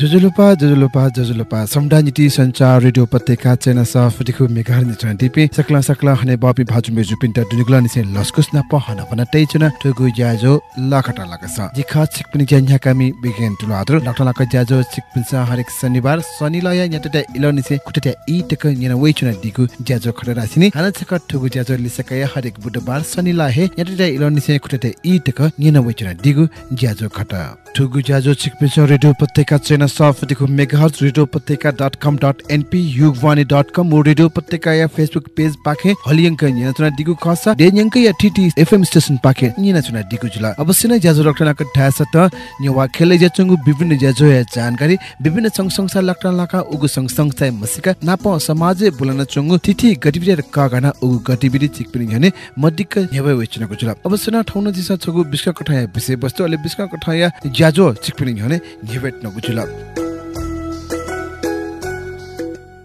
जुजुलुपा जुजुलुपा जुजुलुपा समडानिटी संचार रेडियो पत्रिका चेना सफ दिखु मेघार निचना दिपे सकला सकला हने बापी भाजु मेजु पिन्टा दुनिगला निसे लस्कुस न प हना पना टेचना ठगु ज्याजो लखटा लगस। जिखा छिकपिनि ज्यान्या कामी बिगेन तुल आदर लखटा लक ज्याजो छिकपिन्सा हरेक शनिबार शनि लय न्याटटा इलो निसे कुटटा इ टक न्याना वेचुना दिगु ज्याजो खटा रासिनी हाना छक ठगु ज्याजो लिसकय हरेक बुधबार शनि लाहे न्याटटा इलो निसे कुटटा इ टक न्याना वेचुना दिगु ज्याजो खटा। ठगु ज्याजो छिकपिन्सा रेडियो पत्रिका चेना सफदेखि megahertz radio Upatyaka dot com dot NP Yugwani dot com radio Upatyaka या फेसबुक पेज पाखे हलियङ्क निना चुना दिगु खस डेन्यङ्क या टिटी एफएम स्टेसन पाखे निना चुना दिगु जुल अवश्य नै ज्याजो लक्टनाको ढास त न्यवा खेले ज्याचंगु विभिन्न ज्याजो या जानकारी विभिन्न संघ संस्था लक्टन लाका उगु संघ संस्था मसिका नाप समाज बुलन चंगु तिथि गतिविधि र कगाना उगु गतिविधि चिक पनि भने मदिक न्यवा वेचनको जुल अवश्य न ठौन दिसा छगु बिस्का कठाया विषय वस्तु अले बिस्का कठाया ज्याजो चिक पनि भने न्यवेट नगु जुल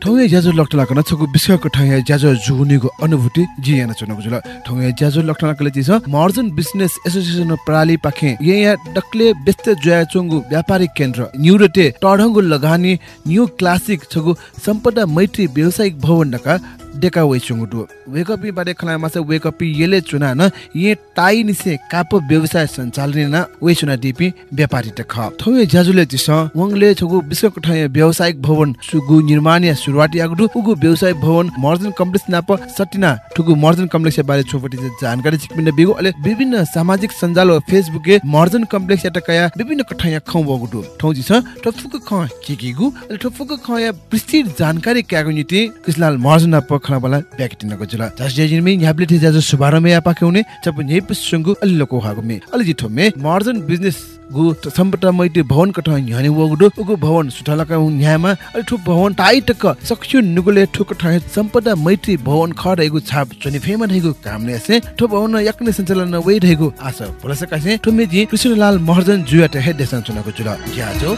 ठौया ज्याजो लक्टलाको नछको विषयको ठौया ज्याजो जुहुनेको अनुभूति जियाना चुनको जुल ठौया ज्याजो लक्टलाको लति छ। मर्जन बिजनेस एसोसिएसन प्रणाली पाखे। यहाँ डक्ले व्यस्त जोया चोङ्गु व्यापारिक केन्द्र। न्युरोटे टढङ्गु लगानी न्यू क्लासिक छगु सम्पदा मैत्री व्यावसायिक भवन नका डेका वे चुङुटु वेकअपी बारे खला मासे वेकअपी येले चुना न ये टाई निसे काप व्यवसाय सञ्चालन न वे चुना डिपी व्यापारी त ख थौए ज्याजुले तिस वंगले छगु विश्वको ठय व्यावसायिक भवन सुगु निर्माण या सुरुवात यागु उगु व्यवसाय भवन मर्जन कम्प्लेक्स नाप सटिना ठुगु मर्जन कम्प्लेक्स बारे छोपटी जानकारी छिकपिन बिगु अले विभिन्न सामाजिक सञ्जाल फेसबुक मर्जन कम्प्लेक्स या कया विभिन्न कठया खौ बगुटु। ठौ जिस टफुक ख किकिगु अले टफुक ख या विस्तृत जानकारी क्यागु निति कृष्णलाल मर्जन नाप थे जाजो सुबारमे या पाकेउने चप नेप सुंगु अल्लोको हागुमे अलि जिठोमे मार्जन बिजनेस गु सम्पट मैटे भवन कठ न्याने वगुडो उगु भवन सुठलका न्यामा अलि भवन टाइटक सक्छु नुगुले ठुक मैत्री भवन छाप चनि ठु भवन यक्ने सञ्चालन रहेगु आशा पुलस कासे कृष्णलाल हेड देसन जुल। ज्याजो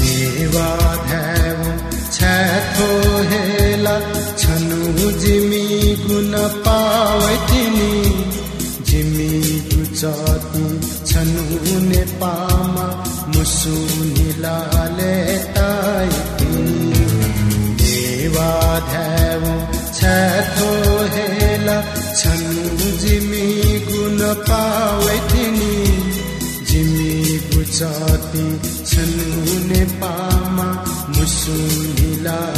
मेवा छथो छनु जिमी गुण पावतिनी जिमी गुचती छनु नेपामा मुसुनी लाले देवा धैव छनु जिमी गुण जिमी छनु लाले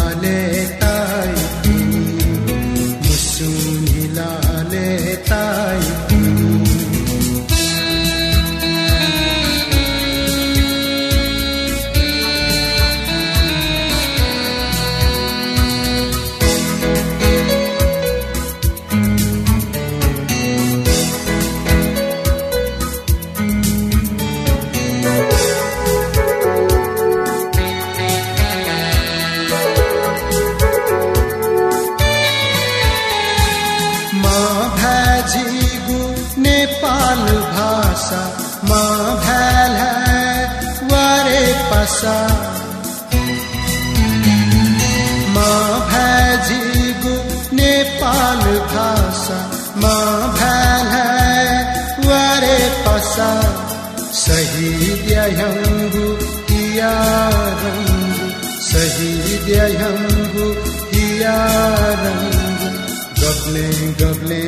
शहीद यंगु किया रंगु गब्ले गब्ले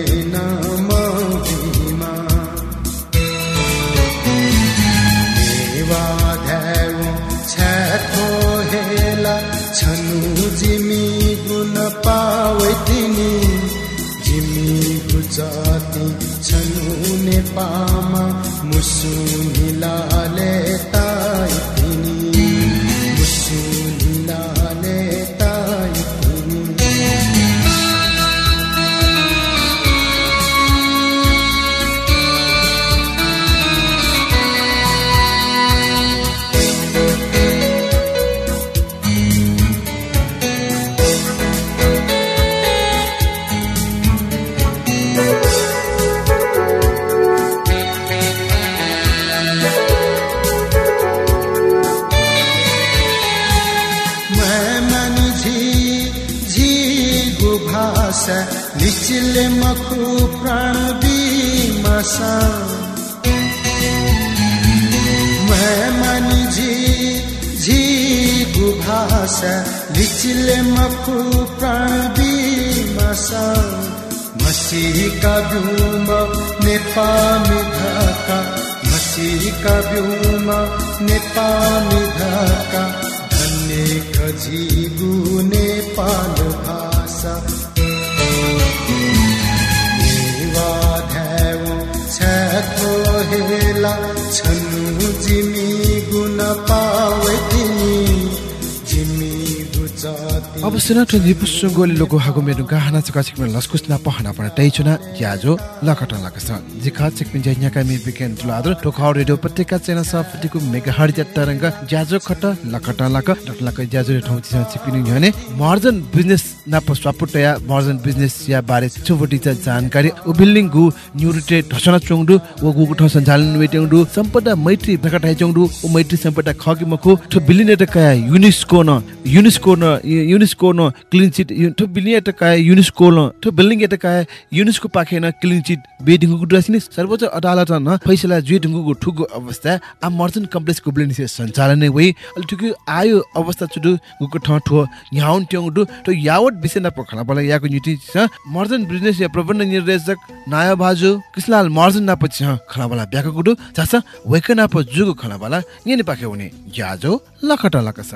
ठुन हिपु सुंगोले लोगो हागो मेरु गाहना चका छिकमे लस्कुस ना पहना पर तैचुना याजो लकट लकस जिखा छिकमे जय न्याका मे बिकेन तुलादर टोखा रेडियो पत्रिका चेना सफटिको मेगा हर्ज तरंग ज्याजो खट लकट लक डक लक ज्याजो ठौ छिस छिपिनु हने मार्जन बिजनेस ना पस्वापुटया मार्जन बिजनेस या बारे छुबटी छ जानकारी। उ बिल्डिङ गु न्युरिटे ढसना चोङडु व गु ठ सञ्चालन वेटेङडु सम्पदा मैत्री भका ठाइ चोङडु उ मैत्री सम्पदा खगि मखु छ बिलिने त कया युनिस्को न युनिस्को न युनिस्को न क्लिन चिट ठो बिलिने त कया युनिस्को न ठो बिल्डिङ त कया युनिस्को पाखेन क्लिन चिट बेडिङ गु ड्रेसिने सर्वोच्च अदालत न फैसला जुइ ढुङ्गु ठुगु अवस्था आ मर्चन कम्प्लेक्सको बिल्डिङ सञ्चालन नै वइ अलि ठुकु आयो अवस्था चुडु गुको ठ ठो याउन ट्याउडु त यावट पखना बला याको न्युटी छ। मर्जन बिजनेस या प्रबन्ध निर्देशक नाय बाजु कृष्णलाल मर्जन ना पछि खना बला ब्याको गुडु जास वेकना प जुगु खना बला यनि पाके हुने याजो लखटा लकस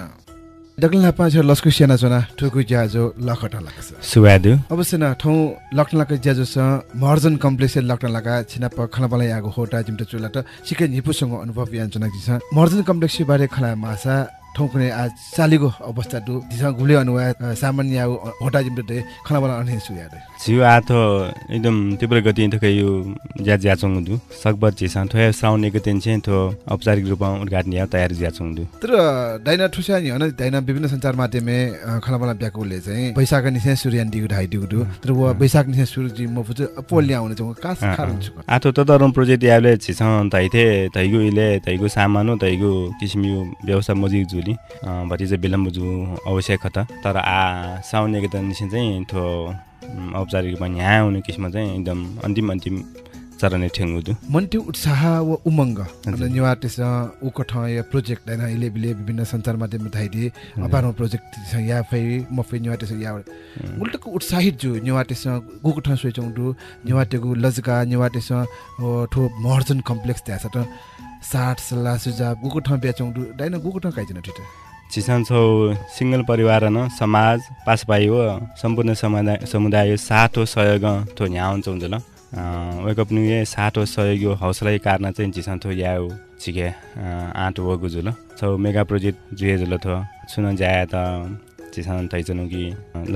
दगलना पाछ लस्कु सेना चना ठुकु ज्याजो लखटा लकस सुवादु। अवश्य न ठौ लक्न लक ज्याजो स मर्जन कम्प्लेक्स लक्न लका छिना प खना बला यागो होटा जिमटा चुला त सिके निपुसँग अनुभव यान चना छ। मर्जन कम्प्लेक्स बारे खना मासा ठौकुने आज चालीको अवस्था दु दिसँग घुले अनुवा सामान्य होटा जिम्टे दे खना बला जिउ आथो एकदम तीव्र गति थके यो ज्या ज्याचोङ दु। सकबर चिसा थोय श्रावण एक दिन चाहिँ थो औपचारिक रूपमा उद्घाटन या तयारी ज्याचोङ दु। तर डाइना ठुसा नि हन डाइना विभिन्न सञ्चार माध्यमले खना बला ब्याकुले चाहिँ बैशाख निसे सूर्य दिगु ढाइ दिगु दु। तर व बैशाख निसे सूर्य म फुज अपोल ल्याउने चाहिँ कास छु आथो त तरम प्रोजेक्ट याले छिसा तैथे तैगु इले तैगु सामानो तैगु किसिम यो व्यवसाय मजिक जुली। भतिजा विलम्ब जु आवश्यक त। तर आ साउने त निसिन चाहिँ थो औपचारिक रूपमा यहाँ आउने किसिममा चाहिँ एकदम अन्तिम अन्तिम चरण ठेङ्गु दु मन्टी उत्साह व उमङ्ग? निवाटेस उको ठ या प्रोजेक्ट हैन इले बिले विभिन्न सञ्चार माध्यम थाइदि अपार प्रोजेक्ट छ या फै म फै निवाटेस या उल्टको उत्साहित जु निवाटेस गुको ठ सोचौं दु निवाटेको लजका निवाटेस ठो मर्जन कम्प्लेक्स त्यहाँ छ त। साठ सल्लाह सुझाव गुको ठाउँ बेचौँ डाइन गुको ठाउँ काइजन ठिट। चिसन छौ सिङ्गल परिवार न समाज पास पाइयो सम्पूर्ण समुदाय समुदाय सातो सहयोग थो यहाँ हुन्छ हुन्छ ल। वेकअप न्यु ये सातो सहयोग हौसला कारण चाहिँ चिसन थो या छिके आँट वो गुजु छौ मेगा प्रोजेक्ट जुए जुल थो सुन जाया त चिसन थैचनु कि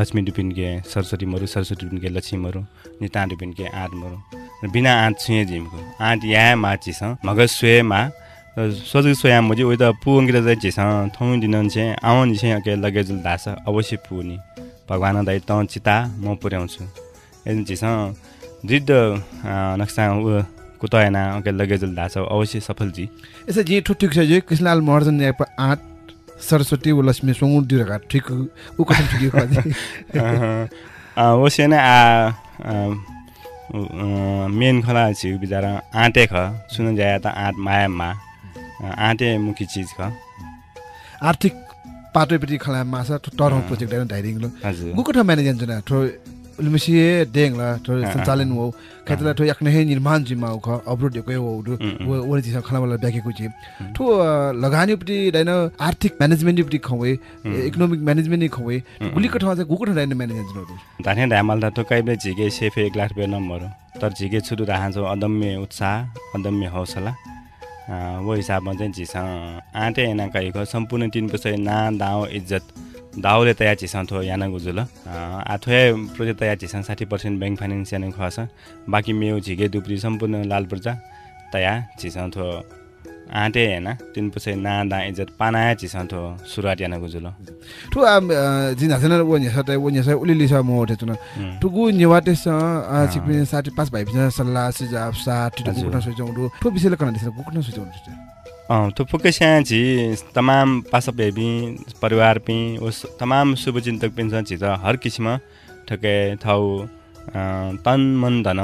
लक्ष्मी डुपिनके सरस्वती मरु सरस्वती डुपिनके लक्ष्मी मरु निता डुपिनके आँट मरु। बिना आँट छुए जिमको आँट या मा चिस मगज सुए मा सोझो सोया मजी उयो त पुगिर चाहिँ झिस थौ दिन चाहिँ नि चाहिँ के लगेजुल दास अवश्य पुग्ने भगवान् दाइ त चिता म पुर्याउँछु यदि झिस दृढ नक्सा ऊ के लगेजुल दास अवश्य सफल जी यसो जे ठुक छ जे कृष्णलाल महर्जन आँट सरस्वती व लक्ष्मी सोङु दिरका ठिक उ कथन ठिक ओसे नै आ मेन खला छि बिचारा आँटे ख सुन जाए त आँट माया मा आँटे मुख्य चिज ख। आर्थिक पाटोपट्टि खला माछा टरौ प्रोजेक्ट होइन ढाइदिङ हजुर। गुकोठा म्यानेजर जुन ठो उलमिसिए डेङ ला ठो सञ्चालन हो। खेतला ठो याक्ने हे निर्माण जिम्मा ख अब्रोड एको हो दु वो जिस खला वाला ब्याकेको छि। ठो लगानीपट्टि दैन आर्थिक म्यानेजमेन्टपट्टि खवे इकोनोमिक म्यानेजमेन्ट खवे गुली कठा चाहिँ गुकोठा दैन म्यानेजर जुन धाने ढामल त टोकाइबे झिके सेफे एक लाख रुपियाँ नम्बर तर झिके छुरु राखन्छ अदम्य उत्साह अदम्य हौसला। वो हिसाबमा चाहिँ झिस आँटे एना काइको सम्पूर्ण तिन पुसै ना दाउ इज्जत दाउले तया झिसँग थो याना गुजुल आथोए प्रोजेक्ट तया झिसँग साठी पर्सेन्ट ब्याङ्क फाइनेन्स याना खुवाछ बाँकी मेउ झिके दुप्री सम्पूर्ण लाल पूर्जा तया झिसँग थो आँटे हेन तिन पुसै ना दा इज्जत पानाया झिसँग थो सुरुवात याना गुजुल। ठु जिन हसन वो न्यासा त वो न्यासा उलि लिसा म उठे तुन टुगु निवाटे स छिपे साठी पास भाइ बिना सल्लाह सुझाव साथ टु गुकुना सोचौं दु ठु विषयले कना दिस गुकुना सोचौं दु अँ तो पुके स्या झी तमाम पास बेबी परिवार पि उस तमाम शुभचिन्तक पिन्छ झी त हर किसिम ठके थाउ तन मन धन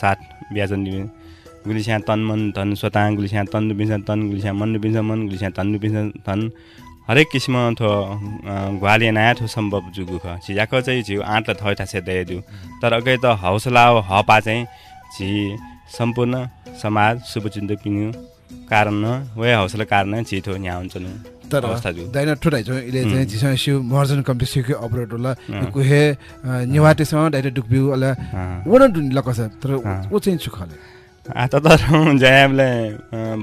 साथ ब्याजन गुलिस्या तन मन धन स्वता गुलिस्या तन दुपिन्छ तन गुलिस्या मन दुपिन्छ मन गुलिस्या तन दुपिन्छ धन। हरेक किसिम थो ग्वालिया नयाँ थो सम्भव जुगु ख। झियाक चाहिँ झिउ आँट थै थासे दे दिउ। तर अगै त हौसला हपा चाहिँ झि सम्पूर्ण समाज शुभचिन्त पिन्यु कारण वे हौसला कारण छिथो यहाँ हुन्छ तर दाइन ठुटाइ छ इले चाहिँ झिसँग सिउ मर्जन कम्पिसिके अपरेट होला। कुहे निवाटेसँग डाइरेक्ट डुक्बिउ होला वन दुन लकस तर ओ चाहिँ छुखले आता तर जयाबले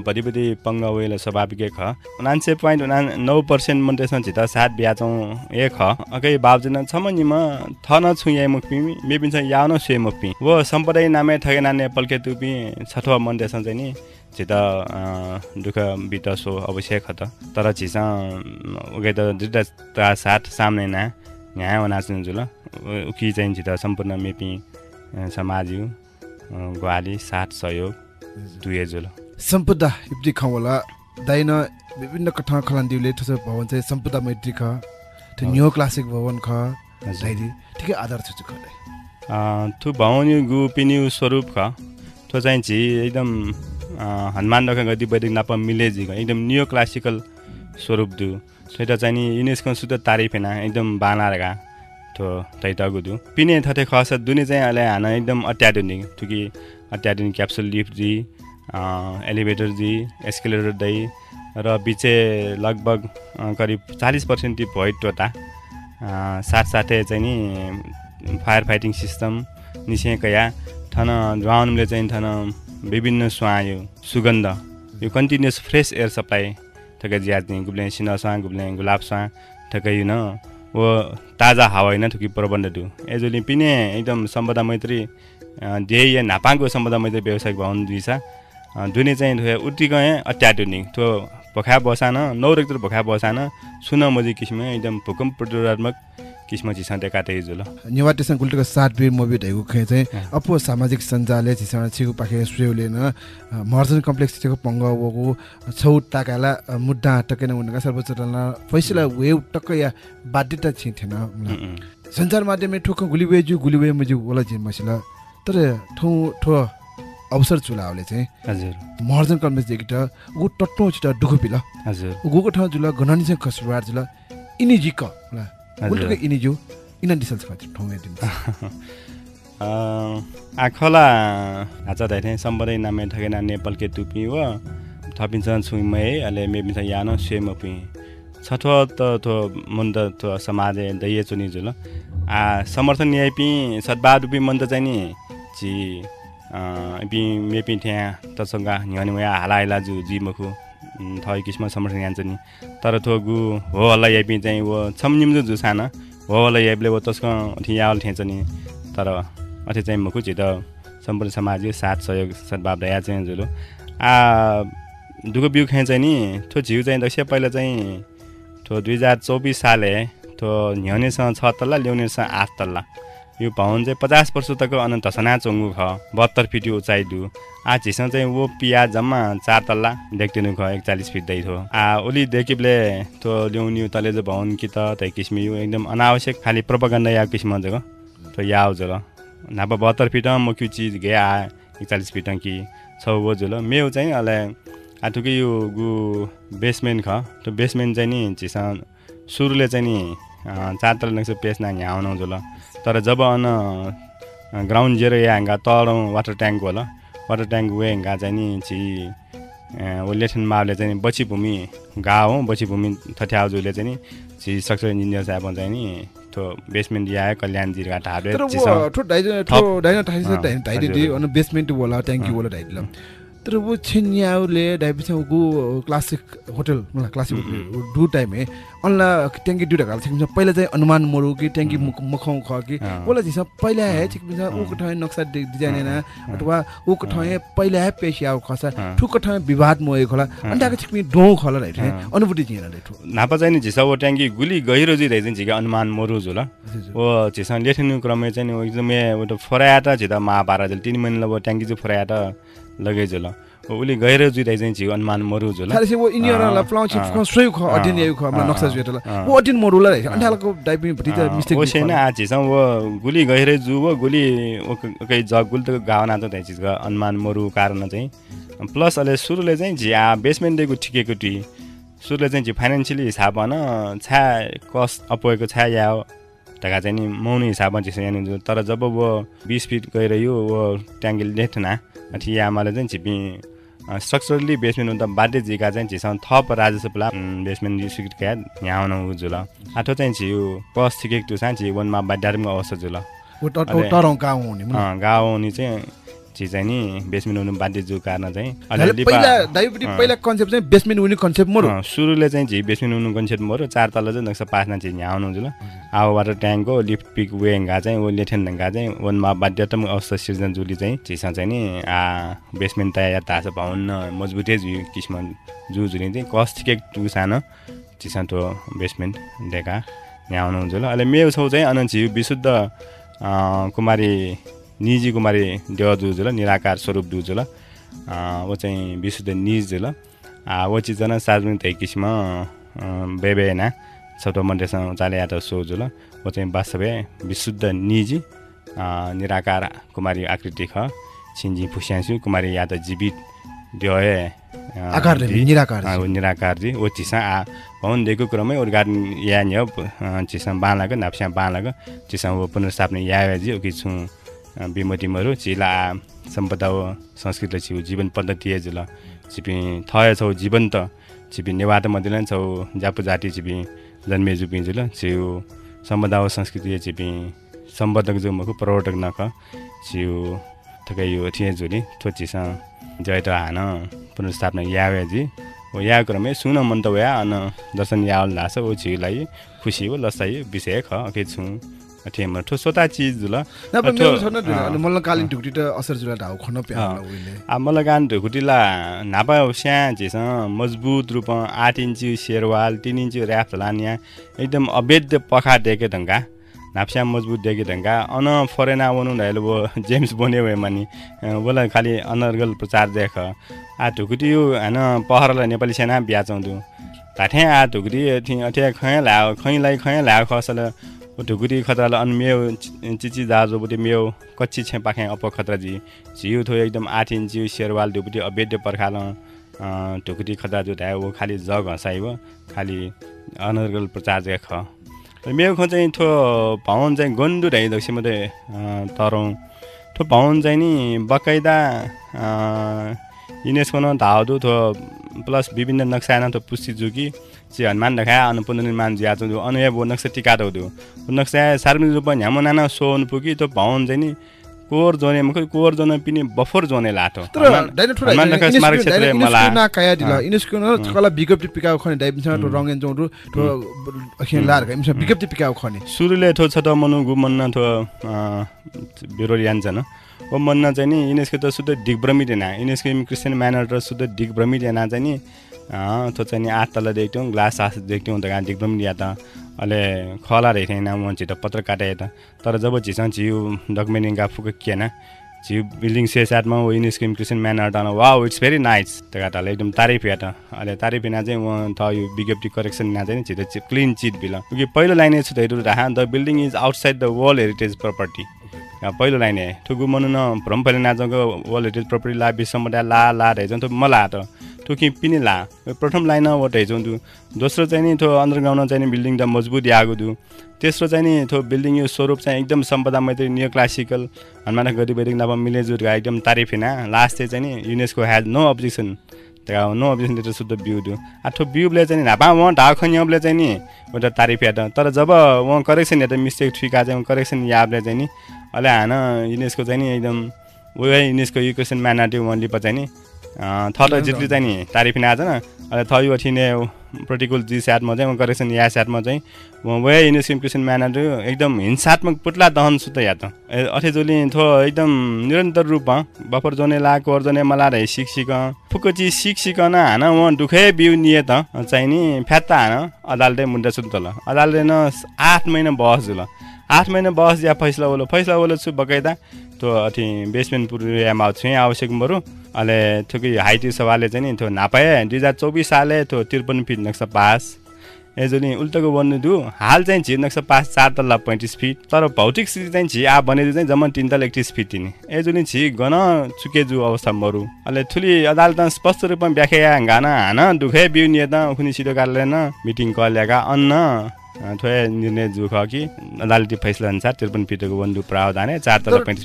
भरिभरि पङ्ग वेल स्वाभाविक ख? उनान्से पोइन्ट उना नौ पर्सेन्ट मन्टेसन छित सात ब्याचौँ ए ख? अकै बाबजुन छम निम थ न छु या मुक्पि मेबिन्छ या न सुए मुक्पि वो सम्पदै नामे ठगे नाने पल्के तुपि छठो मन्टेसन चाहिँ नि छित दुःख बिट सो अवश्य खत तर छिस उके त दुईवटा साथ सामने ना यहाँ वनाच्नु जुल उकी चाहिँ छित सम्पूर्ण मेपी समाज ग्वाली साथ सहयोग दुए जुल सम्पदा इप्ति खवला दाइन विभिन्न कथा खलान्दिउले ठस भवन चाहिँ सम्पदा मैत्री ख त्यो न्यू क्लासिक भवन ख। दाइदी ठिकै आधार छ ख थु भवन गु पिन्यु स्वरूप ख। थो चाहिँ छि एकदम हनुमान दखा गति वैदिक नाप मिलेजी एकदम नियो क्लासिकल स्वरूप दु। थैटा चाहिँ नि युनेस्को तारिफ हेना एकदम थो तैता गुदु पिने थथे खस दुने चाहिँ अहिले हान एकदम अत्याधुनिक। थुकी अत्याधुनिक क्याप्सुल लिफ्ट जी एलिभेटर जी एस्केलेटर दै र बिचे लगभग करिब चालिस पर्सेन्ट टिप टोटा साथसाथै चाहिँ नि फायर फाइटिङ सिस्टम निस्केकया थन ड्राउनले चाहिँ थन विभिन्न स्वायो सुगन्ध यो कन्टिन्युस फ्रेस एयर सप्लाई थकै ज्याज्ने गुब्ले सिन स्वा गुब्ले गुलाब स्वा थकै न वो ताजा हावा होइन थुकी प्रबन्ध दु एजोली पिने एकदम सम्पदा मैत्री ध्येय नापाङको सम्पदा मैत्री व्यावसायिक भवन दुइसा दुने चाहिँ थो उति गएँ अत्याधुनिक। त्यो भोखा बसान नौरेक्तर भोखा बसान सुन मजी किसिम एकदम भूकम्प प्रतिरोधात्मक किसिम चिसा काटे जुल निवाटेसन गुल्टको सात बिर मोबी ढेगु खे चाहिँ अपो सामाजिक सञ्जालले चिसा छिगु पाखे सुयोले न मर्जन कम्प्लेक्स छिको पंग वगु छौ टाकाला मुद्दा टकेन उनका सर्वोच्च फैसला वेव टक या बाध्यता छि थिएन सञ्चार माध्यमले ठोक गुलिवे जु गुलिवे मजु वला जि मसिला। तर ठौ ठो अवसर चुलावले चाहिँ। हजुर। मर्जन कम्प्लेक्स देखिट उ टट्टो छिट दुखु पिल। हजुर। ठाउँ जुल गनानी चाहिँ खसुवार जुल इनि जिक उल्टो इनि जो इन डिसल्स खातिर ठाउँ दिन आखला हाचा धाइ सम्बरै नामे ठगेना नेपालके तुपी व थपिन्छ छुइमै अहिले मेबिन्छ यानो स्वेम पि छठो त थो मन्द थो समाज दैये चुनि जुल। आ समर्थन न्यायपि सद्बादुपि मन्द चाहिँ नि ची पि मेपि त्यहाँ तसँग न्यानि वया हाला जु जी मखु। थै किसिम समर्थन यान्छ नि। तर थो गु हो होला यापि चाहिँ वो छमनिम जु साना हो होला यापले वो तस्क अथि यावल ठेन्छ नि। तर अथे चाहिँ मखु छिट सम्पूर्ण समाज साथ सहयोग सद्भाव दया चाहिँ जुलो। आ दुःख बिउ खाइ चाहिँ नि थो झिउ चाहिँ दक्ष पहिला चाहिँ थो दुई हजार चौबिस साले थो न्याउनेसँग छ तल्ला ल्याउनेसँग आठ तल्ला। यो भवन चाहिँ पचास वर्ष तको अनन्त सना चोङ्गु ख बहत्तर फिट उचाइ दु। आ झिसँग चाहिँ वो पिया जम्मा चार तल्ला देखिदिनु ख एकचालिस फिट दै थो आ ओली देखिबले थो ल्याउनु तले जो भवन कि त तै किसिम यो एकदम अनावश्यक खालि प्रोपागन्डा या किसिम जग। तो या जुल। नाप बहत्तर फिट म क्यु चिज गे आ एकचालिस फिट कि छ वो जुल। मेउ चाहिँ अहिले आठुकै यो गु बेसमेन्ट ख त्यो बेसमेन्ट चाहिँ नि झिसँग सुरुले चाहिँ नि चार तल नक्स पेस ना यहाँ आउनु जुल। तर जब अन ग्राउन्ड जेरो या हाँगा तल वाटर ट्याङ्क होला। वाटर ट्याङ्क वे हाँगा चाहिँ नि छि लेसन मावले चाहिँ बची भूमि गा हो बची भूमि थठ्याउजुले चाहिँ नि छि सक्सेस इन्जिनियर साहब चाहिँ नि त्यो बेसमेन्ट या कल्याण जिरगा ढाबे बेसमेन्ट होला ट्याङ्की होला ढाइदिला तर वो छिन्याउले गु क्लासिक होटल मतलब क्लासिक डु टाइम है अनला ट्याङ्की दुइटा घाल छिक्छ पहिला चाहिँ अनुमान मरु कि ट्याङ्की मखाउ ख कि ओला छिस पहिला है छिक्छ उको ठाउँ नक्सा डिजाइन हैन अथवा उको ठाउँ पहिला है आउ खसा ठुक ठाउँ विवाद मोए खोला अन्डाको छिक्मी डो खला राइट अनुभूति जिन राइट। नापा चाहिँ झिसा वो ट्याङ्की गुली गहिरो चाहिँ झिका अनुमान मरु जुल ओ झिसा लेखिनु क्रममा चाहिँ एकदमै एउटा फरायाटा झिता महाभारत तिन महिना वो ट्याङ्की चाहिँ फरायाटा लगै जुल उसले गएर जुइदाइ चाहिँ छिउ अनुमान मरु जुल खालि वो इनियर फ्लाउ छि फ्लाउ स्ट्रेउ ख अडिन यु ख नक्सा जुएटला वो अडिन मरुला रे। अन्डालको टाइपिङ भटिता मिस्टेक ओ छैन आ छि सं वो गुली गएर जु वो गुली ओकै जग गुल त गावना त चाहिँ छिस अनुमान मरु कारण चाहिँ। प्लस अहिले सुरुले चाहिँ झिया बेसमेन्ट दिएको ठिकेको टी। सुरुले चाहिँ फाइनेन्सियली हिसाबमा न छ्या कस्ट अपोएको छ्या या ढका चाहिँ नि मौनी हिसाबमा चाहिँ यहाँनिर तर जब वो बिस फिट गएर यो वो ट्याङ्की लेख्ना आमाले चाहिँ छिपी स्ट्रक्चरली बेसमेन्ट हुँदा बाध्य जिका चाहिँ झिसँग थप राजस्व पुला बेसमेन्ट क्या यहाँ आउनु जुल आठो चाहिँ छिउ कस ठिकै टु चाहिँ वनमा बाध्यात्मक अवस्था जुल गाउँ हुने चाहिँ चिज चाहिँ नि बेसमेन्ट हुनु बाध्य जो कारण चाहिँ। पहिला कन्सेप्ट चाहिँ बेसमेन्ट हुने कन्सेप्ट मरो। सुरुले चाहिँ झि बेसमेन्ट हुनु कन्सेप्ट मरो। चार तल चाहिँ नक्सा पाँचना चाहिँ यहाँ आउनु ल। आवा वाटर ट्याङ्कको लिफ्ट पिक वेङ्गा चाहिँ ओ लेठेन ढङ्गा चाहिँ वनमा बाध्यतम अवस्था सिर्जना जुली चाहिँ झिसँग चाहिँ नि आ बेसमेन्ट तयार तास पाउन्न मजबुतै झु किसिम जु झुली चाहिँ कस ठिकै टु सानो चिसँग त्यो बेसमेन्ट देखा यहाँ आउनुहुन्छ ल। अहिले मेरो छेउ चाहिँ अनन्त विशुद्ध कुमारी निजी कुमारी देव दुजुल निराकार स्वरूप दुजुल वो चाहिँ विशुद्ध निज ल वो चिजन सार्वजनिक तै किसिम बेबेना सब्द मन्डेसँग चाले यात सोजुल वो चाहिँ वास्तवै विशुद्ध निजी निराकार कुमारी आकृति ख छिन्जी फुस्यासु कुमारी या त जीवित देवे निराकार निराकार जी ओ चिसा आ भवन दिएको क्रमै उद्घाटन या नि चिसा बाँलाको नाप्स्या बाँलाको चिसा वो पुनर्स्थापना या जी ओके छु बिमतिमहरू चिला सम्पदा हो संस्कृत छिउ जीवन पद्धति जुल छिपी थय छौ जीवन्त। छिपी नेवात छौ जापु जाति छिपी जन्मे जुपी जुल छिउ सम्पदा हो संस्कृति छिपी सम्बद्धक जो मको प्रवर्तक नख। छिउ थकै यो थिए झुली थोचिस जय त हान। पुनर्स्थापना यावेजी हो या क्रमे सुन मन त या अन। दर्शन यावल लास ओ छिउलाई खुसी हो लसाइ विषय ख। अके छु। ठेम ठो सोता चिज ल मल्ल कालिन ढुकुटी त असर जुला ढाउ खन प्या आ मल्ल गान ढुकुटीला नापा स्या मजबुत रूप आठ इन्ची शेरवाल तिन इन्ची ऱ्याफ लानिया एकदम अवैध पखा देखे ढङ्गा। नाप्स्या मजबुत देखे ढङ्गा। अन फरेना वनु ढाइलो वो जेम्स बन्यो भए मानि। बोला खालि अनर्गल प्रचार देख। आ ढुकुटी यो होइन पहरलाई नेपाली सेना बिहाचाउँदु धाठ्या आ ढुकुटी अठ्या खै ल्यायो खैलाई खै ल्यायो खसल। ढुकुरी खतरालाई अनि मेउ चिची दाजुबुटी मेउ कच्ची छे पाखे अप खतरा जी झिउ थो एकदम आठ इन्ची सेरवाल ढुकुटी अबेद्य पर्खाल। ढुकुटी खतरा जो धायो वो खालि जग हँसाइ हो खालि अनर्गल प्रचार ख। मेउ ख चाहिँ थो भाउन चाहिँ गन्डु ढाइ दक्ष मात्रै तरौँ थो भाउन चाहिँ नि बकाइदा युनेस्को न धाउदु थो प्लस विभिन्न नक्सा थो पुस्ती जुकी ಸಿ ಹನುಮಾನ್ ದಖಾ ಅನು ಪುನನಿ ಮಾನ್ ज्यादा जो अनु या नक्सा टिका दो नक्सा सार्वजनिक रूपमा ह्यामो नाना सोन पुगी त भाउन चाहिँ नि कोर जोने मख कोर जोन पिने बफर जोने लातो तर डाइनो स्मारक क्षेत्र मला ना काया दिला इनेस्को न कला बिगप्ति पिकाउ खने डाइबिसन तो रंगेन जोंरु तो अखिन लार का इमसा बिगप्ति पिकाउ खने सुरुले थो छ त मनु गुमन्न थो बिरोल यान्छ न ओ मन्न चाहिँ नि इनेस्को त शुद्ध दिग्भ्रमित हेना इनेस्को क्रिस्चियन म्यानर र शुद्ध दिग्भ्रमित हेना चाहिँ नि थो चाहिँ नि आठ तल देख्थ्यौँ ग्लास आस देख्थ्यौँ त एकदम या त। अहिले खला रहेछ ना मान्छे त पत्र काटे त तर जब झिसँग झिउ डकुमेन्टिङ फुक किएन झिउ बिल्डिङ से साथमा वो इन स्किम क्रिस्चियन म्यान हटाउन वा इट्स भेरी नाइस त्यो घाटाले एकदम तारिफ या त। अहिले तारिफ हिँडा चाहिँ उहाँ थ यो विज्ञप्ति करेक्सन ना चाहिँ छिटो क्लिन चिट बिल क्योंकि पहिलो लाइन छु त राहा the building is outside the world heritage property पहिलो लाइन ठुगु मनु न भ्रम पहिले नाचको वर्ल्ड हेरिटेज प्रपर्टी ला विश्वमा ला ला रहेछ त मलाई त ठुकी पिनी ला। प्रथम लाइन वटा हेर्छौँ दोस्रो चाहिँ नि थो अन्डरग्राउन्डमा चाहिँ बिल्डिङ त मजबुत आएको दु तेस्रो चाहिँ नि थो बिल्डिङ यो स्वरूप चाहिँ एकदम सम्पदा मैत्री नियो क्लासिकल। हनुमान गरी बैदिक नभ मिलेजुर एकदम तारिफ हिँडा लास्ट चाहिँ नि युनेस्को ह्याज नो अब्जेक्सन। त्यहाँ नो अब्जेक्सन लेटर शुद्ध बिउ दु आठो बिउले चाहिँ नि हापा उहाँ ढाक खन्यबले चाहिँ नि एउटा तारिफ त तर जब उहाँ करेक्सन त मिस्टेक ठिका चाहिँ करेक्सन याबले चाहिँ नि अहिले हान युनेस्को चाहिँ नि एकदम उयो युनेस्को इक्वेसन म्यानाटी उहाँ लिप चाहिँ नि थर्ड जितले चाहिँ नि तारिफ आज न अहिले थर्ड अठिने प्रतिकुल जी स्याटमा चाहिँ करेक्सन या स्याटमा चाहिँ। वे युनिभर्सिटी क्रिस्चियन म्यानर एकदम हिंसात्मक पुतला दहन सुत या त। अठे जोली थो एकदम निरन्तर रूपमा बफर जोने लाको अर्जने मला रहे सिक सिक। फुकची सिक सिक न हान उहाँ दुखै बिउ निए त चाहिँ नि फ्यात्ता हान अदालतै मुन्टा सुत ल। अदालतले न आठ महिना बस ल आठ महिना बस या फैसला बोलो फैसला बोलो छु बकाइदा त्यो अथि बेसमेन्ट पुरुमा छु आवश्यक बरु। अहिले थुकै हाइटी सभाले चाहिँ नि त्यो नापाए। दुई हजार चौबिस साले त्यो त्रिपन्न फिट नक्सा पास। एजोली उल्टोको बन्नु दु हाल चाहिँ झि नक्सा पास चार तल्ला पैँतिस फिट। तर भौतिक स्थिति चाहिँ झि आ बनेदु चाहिँ जम्मा तिन तल एकतिस फिट तिनी। एजोली झि गन चुकेजु अवस्था मरु अहिले ठुली अदालत स्पष्ट रूपमा व्याख्या गाना हान दुखै बिउ नियत उखुनी सिधो कार्यालय मिटिङ कल्याएका अन्न। थोरै निर्णय जुख कि अदालती फैसला अनुसार त्रिपन्न फिटको बन्दु प्रावधान चार तल पैँतिस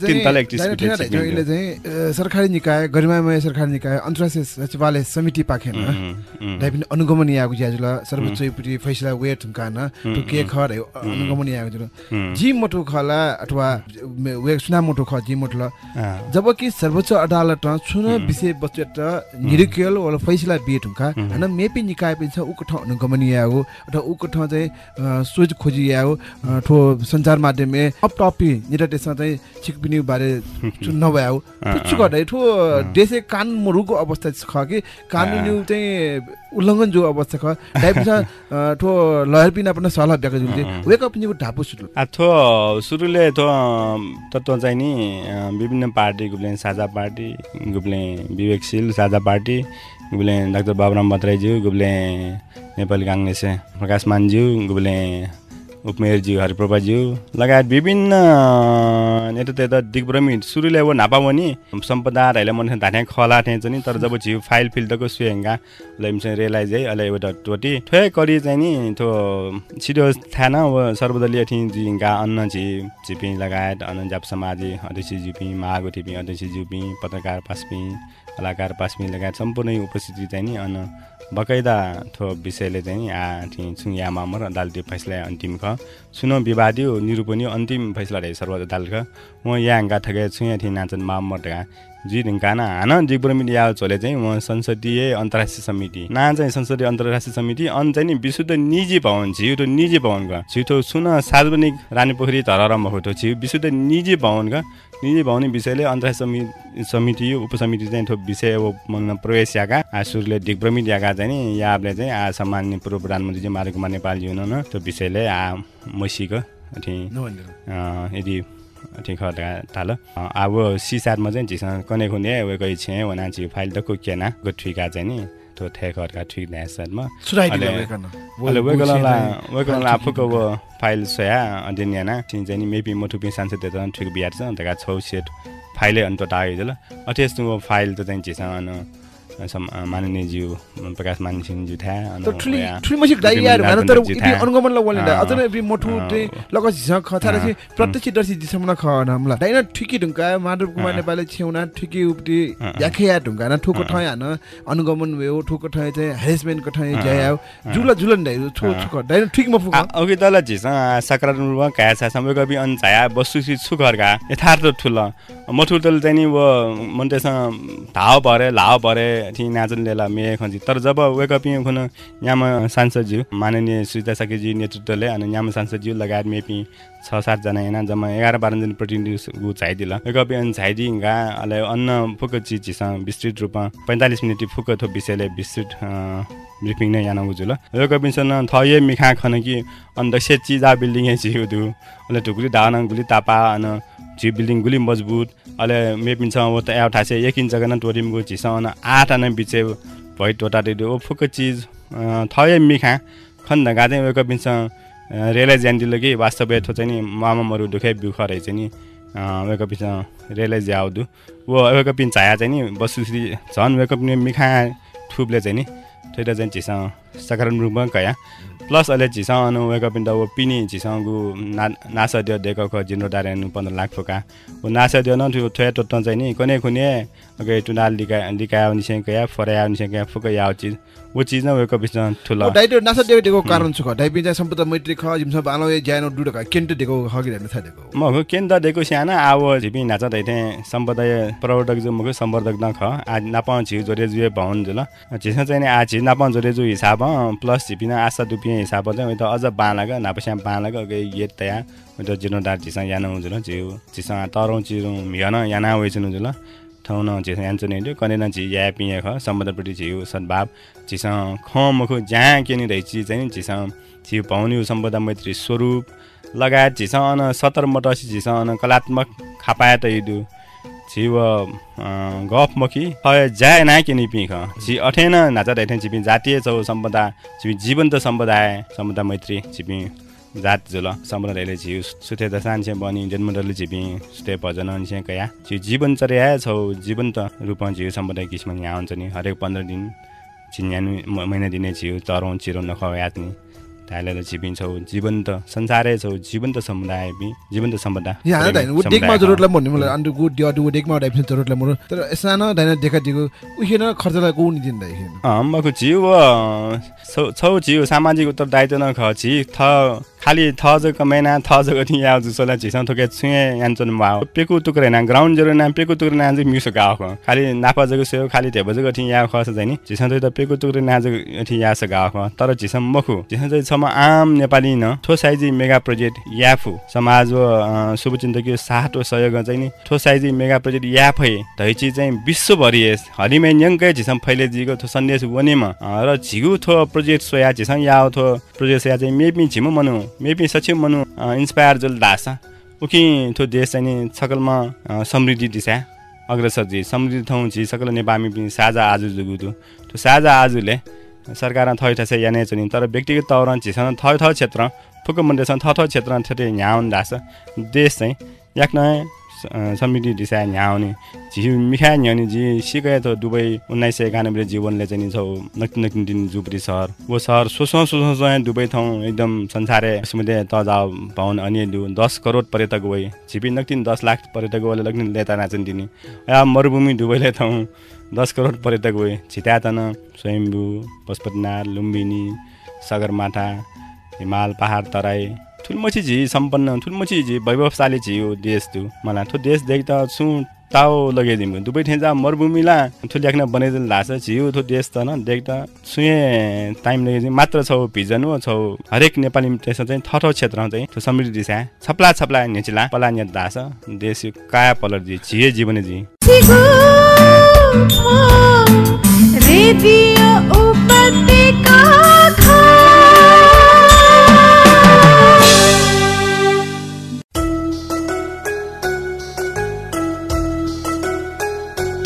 तिन तल एकतिस चाहिँ सरकारी निकाय गरिमामय सरकारी निकाय अन्तर्राष्ट्रिय सचिवालय समिति पाखेन। दाइपिन अनुगमन यागु ज्याजुल सर्वोच्च पुटी फैसला वे ठुकान टु के ख अनुगमन यागु जुल जी मोटो खला अथवा वे सुना मोटो ख जी मोटो जबकि सर्वोच्च अदालत छुन विषय वस्तु निरीक्षण वा फैसला बिए ठुका हैन मेपी निकाय पनि छ उको ठ अनुगमन यागु अथवा उको ठाउँ चाहिँ सोच खोजिया हो ठो सञ्चार माध्यमले अप टपी निटा त्यसमा चाहिँ छिकपिनी बारे नभए हो चुक ठो देशे कानुन मुरुको अवस्था छ कि? कानुन चाहिँ उल्लङ्घन जो अवस्था ख डाइपिसा ठो लहर पिना पनि सल्लाह ब्याक जुन निको ढापु सुरु। थो सुरुले थो तत्व चाहिँ नि विभिन्न पार्टी गुब्ले साझा पार्टी गुब्ले विवेकशील साझा पार्टी गुब्ले डाक्टर बाबुराम भट्टराईज्यू गुब्ले नेपाली काङ्ग्रेस प्रकाश मानज्यू गुब्ले उपमेयरज्यू हरिप्रभाज्यू लगायत विभिन्न नेतृत्व त दिग्भ्रमित सुरुले अब नापावनी सम्पदाहरूलाई मन धाने खला थिएँ चाहिँ तर जब झिउ फाइल फिल्डको सुहेङ्गा लैमसँग रेलाइज है अहिले एउटा टोटी ठोय करी चाहिँ नि त्यो छिटो थाहा अब सर्वदलीय थिएँ जिङ्गा अन्न झि झिपी लगायत अन्न जाप समाजी अध्यक्ष झिपी महागो टिपी अध्यक्ष झिपी पत्रकार पास्पी कलाकार पास्मी लगायत सम्पूर्ण उपस्थिति चाहिँ नि अन्न बकैदा थो विषयले चाहिँ आ थिएँ छु या मामर अदालती फैसला अन्तिम ख। सुनो विवादियो निरूपणीय अन्तिम फैसला रहे अदालत ख। म यहाँ गा ठगे छु यहाँ थिएँ नाचन मामर ढगा जी ढिङ्काना हान जिब्रमिट या छोले चाहिँ म संसदीय अन्तर्राष्ट्रिय समिति। ना चाहिँ संसदीय अन्तर्राष्ट्रिय समिति अन चाहिँ नि विशुद्ध निजी भवन छिटो निजी भवनका छिटो सुन सार्वजनिक रानी पोखरी धरहरा मखुटो छि विशुद्ध निजी भवनका निजी भवन विषयले अन्तर्राष्ट्रिय समिति समिति उपसमिति चाहिँ थो विषय अब प्रवेश याका सुरले दिग्भ्रमित याका चाहिँ नि याबले चाहिँ आ सामान्य पूर्व प्रधानमन्त्री चाहिँ मारेको नेपाल जीवन न त्यो विषयले आ मैसीको यदि ठिक थाल अब सिसारमा चाहिँ झिसँग कने खुने वेकै छे वना छि फाइल त कुकेना गो ठिका चाहिँ नि त्यो ठेकहरुका ठिक न्यासमा अहिले वेगला वेगला आफूको फाइल सोया अध्ययन याना चाहिँ नि मेबी मोटुपी सांसद त ठिक बिहार छ अन्त छौ सेट फाइलै अन्त टायो ल अथेस फाइल त चाहिँ झिसँग माननीय ज्यू प्रकाश मानसिंह सिंहज्यू था ठुली ठुली मसिक दाइ यार भने तर इति अनुगमन ल वले अझ नै बि मोठु ते लगस स खथार छि प्रत्यक्ष दर्शी दिसमन ख हमला। दाइन ठिकी ढुंका माधव कुमार नेपालले छेउना ठिकी उपति याखे या ढुंका न ठोको ठय हान अनुगमन भयो ठोको ठय चाहिँ हेरेसमेन्ट को ठय जाय जुल जुलन दाइ छो छुक दाइन ठिक म फुक। अघि तल झिस सकारात्मक काया छ समय कवि अन छाया बस्तु छि छुकरका यथार्थ ठुल। मठु तल चाहिँ नि वो मन्टेसँग धाव परे लाव परे थी नाचन लेला मे खन्जी तर जब वेकअप खुन याम सांसदज्यू माननीय सुजिता साकेजी नेतृत्वले अनि याम सांसदज्यू लगायत मेपी छ सातजना होइन जम्मा एघार बाह्रजना प्रतिनिधि ऊ छाइदिल वेकअप अनि गा अले अन्न फुक चिजसँग विस्तृत रूपमा पैँतालिस मिनट फुक थो विषयले विस्तृत ब्रिफिङ नै याना उजुल वेकअप सन थये मिखा खन कि अन्त से चिजा बिल्डिङ छिउदु अहिले ढुकुली धान गुली तापा अन झि बिल्डिङ गुली मजबुत। अहिले मेपिन्छ अब त एउटा से एक इन्च गन टोरिमको झिसँग आठ आना बिचे भइ टोटा ओ फुक चिज थय मिखा खन्द गाँदै वेक पिन्छ रेलै ज्यान कि वास्तव थो चाहिँ नि मामा मरु दुखै बिख रहेछ नि वेक पिन्छ रेलै ज्याउदु वो वेक पिन चाहिँ नि बसु झन् वेक मिखा थुपले चाहिँ नि। त्यही चाहिँ झिसँग सकारात्मक रूपमा कया प्लस अहिले झिसँग अनु वेकअप इन द वो पिनी ना नासा दियो देखो ख जिनो डारे पन्ध्र लाख फोका वो नासा दियो न त्यो थोया टोटन चाहिँ नि कोने खुने अगे टुनाल लिका लिका आउने चाहिँ कया फरे आउने चाहिँ कया फुक याउ चिज वो चिज न वेकअप इस ठुलो। डाइटो नासा देखो कारण छ डाइपि चाहिँ सम्पदा मैत्री ख जिमस बालो ज्यानो दुडो का केन्ट देखो हगिर हेर्न था देखो। म केन्ट देखो साना आव झिपि नाचा दैथे सम्पदा प्रवर्तक जो मको सम्वर्धक न ख आज नापा छि जोरे जुए भवन जल झिस चाहिँ आ छि नापा जोरे जु हिसाब प्लस झिपिना आशा दुपिए हिसाब चाहिँ त अझ बालाग नापस्या बालाग गेट तया त जिनोदार झिसँग याना हुन्छ ल झिउ झिसँग तरौँ चिरौँ हिँड याना वेचुनु ल ठाउँ न झिसँग यान्चु नै कनेन झि या पिए ख सम्बन्धपट्टि झिउ सद्भाव झिसँग ख मुखु जहाँ के नि रहेछ चाहिँ झिसँग झिउ पाउने सम्पदा मैत्री स्वरूप लगायत झिसँग सतर मटसी झिसँग कलात्मक खापाया त इदु झिव गफ मकी खय जाय ना कि निपि ख। झि अठेन नाचा दैठे छिपि जातीय छौ सम्पदा छिपि जीवन्त सम्पदाय सम्पदा मैत्री छिपि जात जुल रहेले झिउ सुथे छे बनी जन्मडले झिपि सुथे भजन छे कया। झिउ जीवन चर्या छौ जीवन्त रूपमा झिउ सम्पदा किसिम यहाँ हुन्छ नि। हरेक पन्ध्र दिन छिन्यानु महिना दिने झिउ चरौँ चिरौँ नखयात्ने ढालेर छिपिन्छौ जीवन्त संसारै छौ जीवन्त समुदाय जीवन्त सम्पदा। यहाँ ढाइन उ डेकमा जरुरतलाई भन्ने मलाई अन्डु गु ड्या डु डेकमा डाइफिन जरुरतलाई मरो तर सानो ढाइन देखा दिगो उखेन खर्चलाई गु नि दिँदै अँ मको जिउ छौ जिउ सामाजिक उत्तरदायित्व न ख छि थ खालि थ जग मेना थ जग ति या जुसला झिसा थोके छुए यान्छन मा पेकु टुक्रे ना ग्राउन्ड जरो ना पेकु टुक्रे ना जि म्युस गाव ख। खालि नापा जग सेउ खालि जग ति या खस जानि झिसा त पेकु टुक्रे ना जग ति या स गाव ख। तर झिसा मखु। झिसा चाहिँ छम आम नेपाली न। ठो साइजी मेगा प्रोजेक्ट याफु। समाज शुभचिन्तकीय सातो सहयोग चाहिँ नि ठो साइजी मेगा प्रोजेक्ट याफै धैची चाहिँ विश्वभरि यस हरिमे न्यङ्कै झिसम फैले जिगो थो सन्देश वनेमा। र झिगु थो प्रोजेक्ट सोया झिसम या थो प्रोजेक्ट सोया चाहिँ मेपि झिमु मनु। मेपी सचिव मनु इन्सपायर जुल दासा उखि थो देश चाहिँ सकलमा समृद्धि दिशा अग्रसर समृद्धि ठाउँ छि सकल नेपाली पनि साझा आज जुगु त्यो साझा आजुले सरकार थै ठसे याने नि तर व्यक्तिगत तौर झिसन थय थ क्षेत्र फुक मन्डेसन थ थ क्षेत्र थेटे यहाँ दास देश चाहिँ याक समिति दिशा यहाँ आउने झिउ मिखा न्याउने जी सिकाए त दुबई उन्नाइस सय एकानब्बे जीवनले चाहिँ छौ नक्ति नक्ति दिन जुप्री सहर। वो सहर सोसौँ सोसौँ चाहिँ दुबई ठाउँ एकदम संसारे समुदाय त जाओ भवन अनि दस करोड पर्यटक गए झिपी नक्ति दस लाख पर्यटक गए लग्ने लेता नाचन दिने। या मरुभूमि दुबईले ठाउँ दस करोड पर्यटक गए छिट्यातन स्वयम्भू पशुपतिनाथ लुम्बिनी सगरमाथा हिमाल पहाड तराई ठुलमची झी सम्पन्न ठुलमची झी वैभवशाली झी हो देश तु मलाई थो देश देख्दा छु ताओ लगाइदिनु दुबै ठेजा मरुभूमिला बनाइदिनु लाग्छ झिउ थो देश त न देख्दा सुए टाइम लगाइदिनु मात्र छौ भिजन हो छौ। हरेक नेपाली त्यसमा चाहिँ थठो क्षेत्रमा चाहिँ थो समृद्धि दिशा। छप्ला छप्ला नेचिला पला न्या दास देश काया पलर जी झिए जीवन जी रेडियो उपत्यका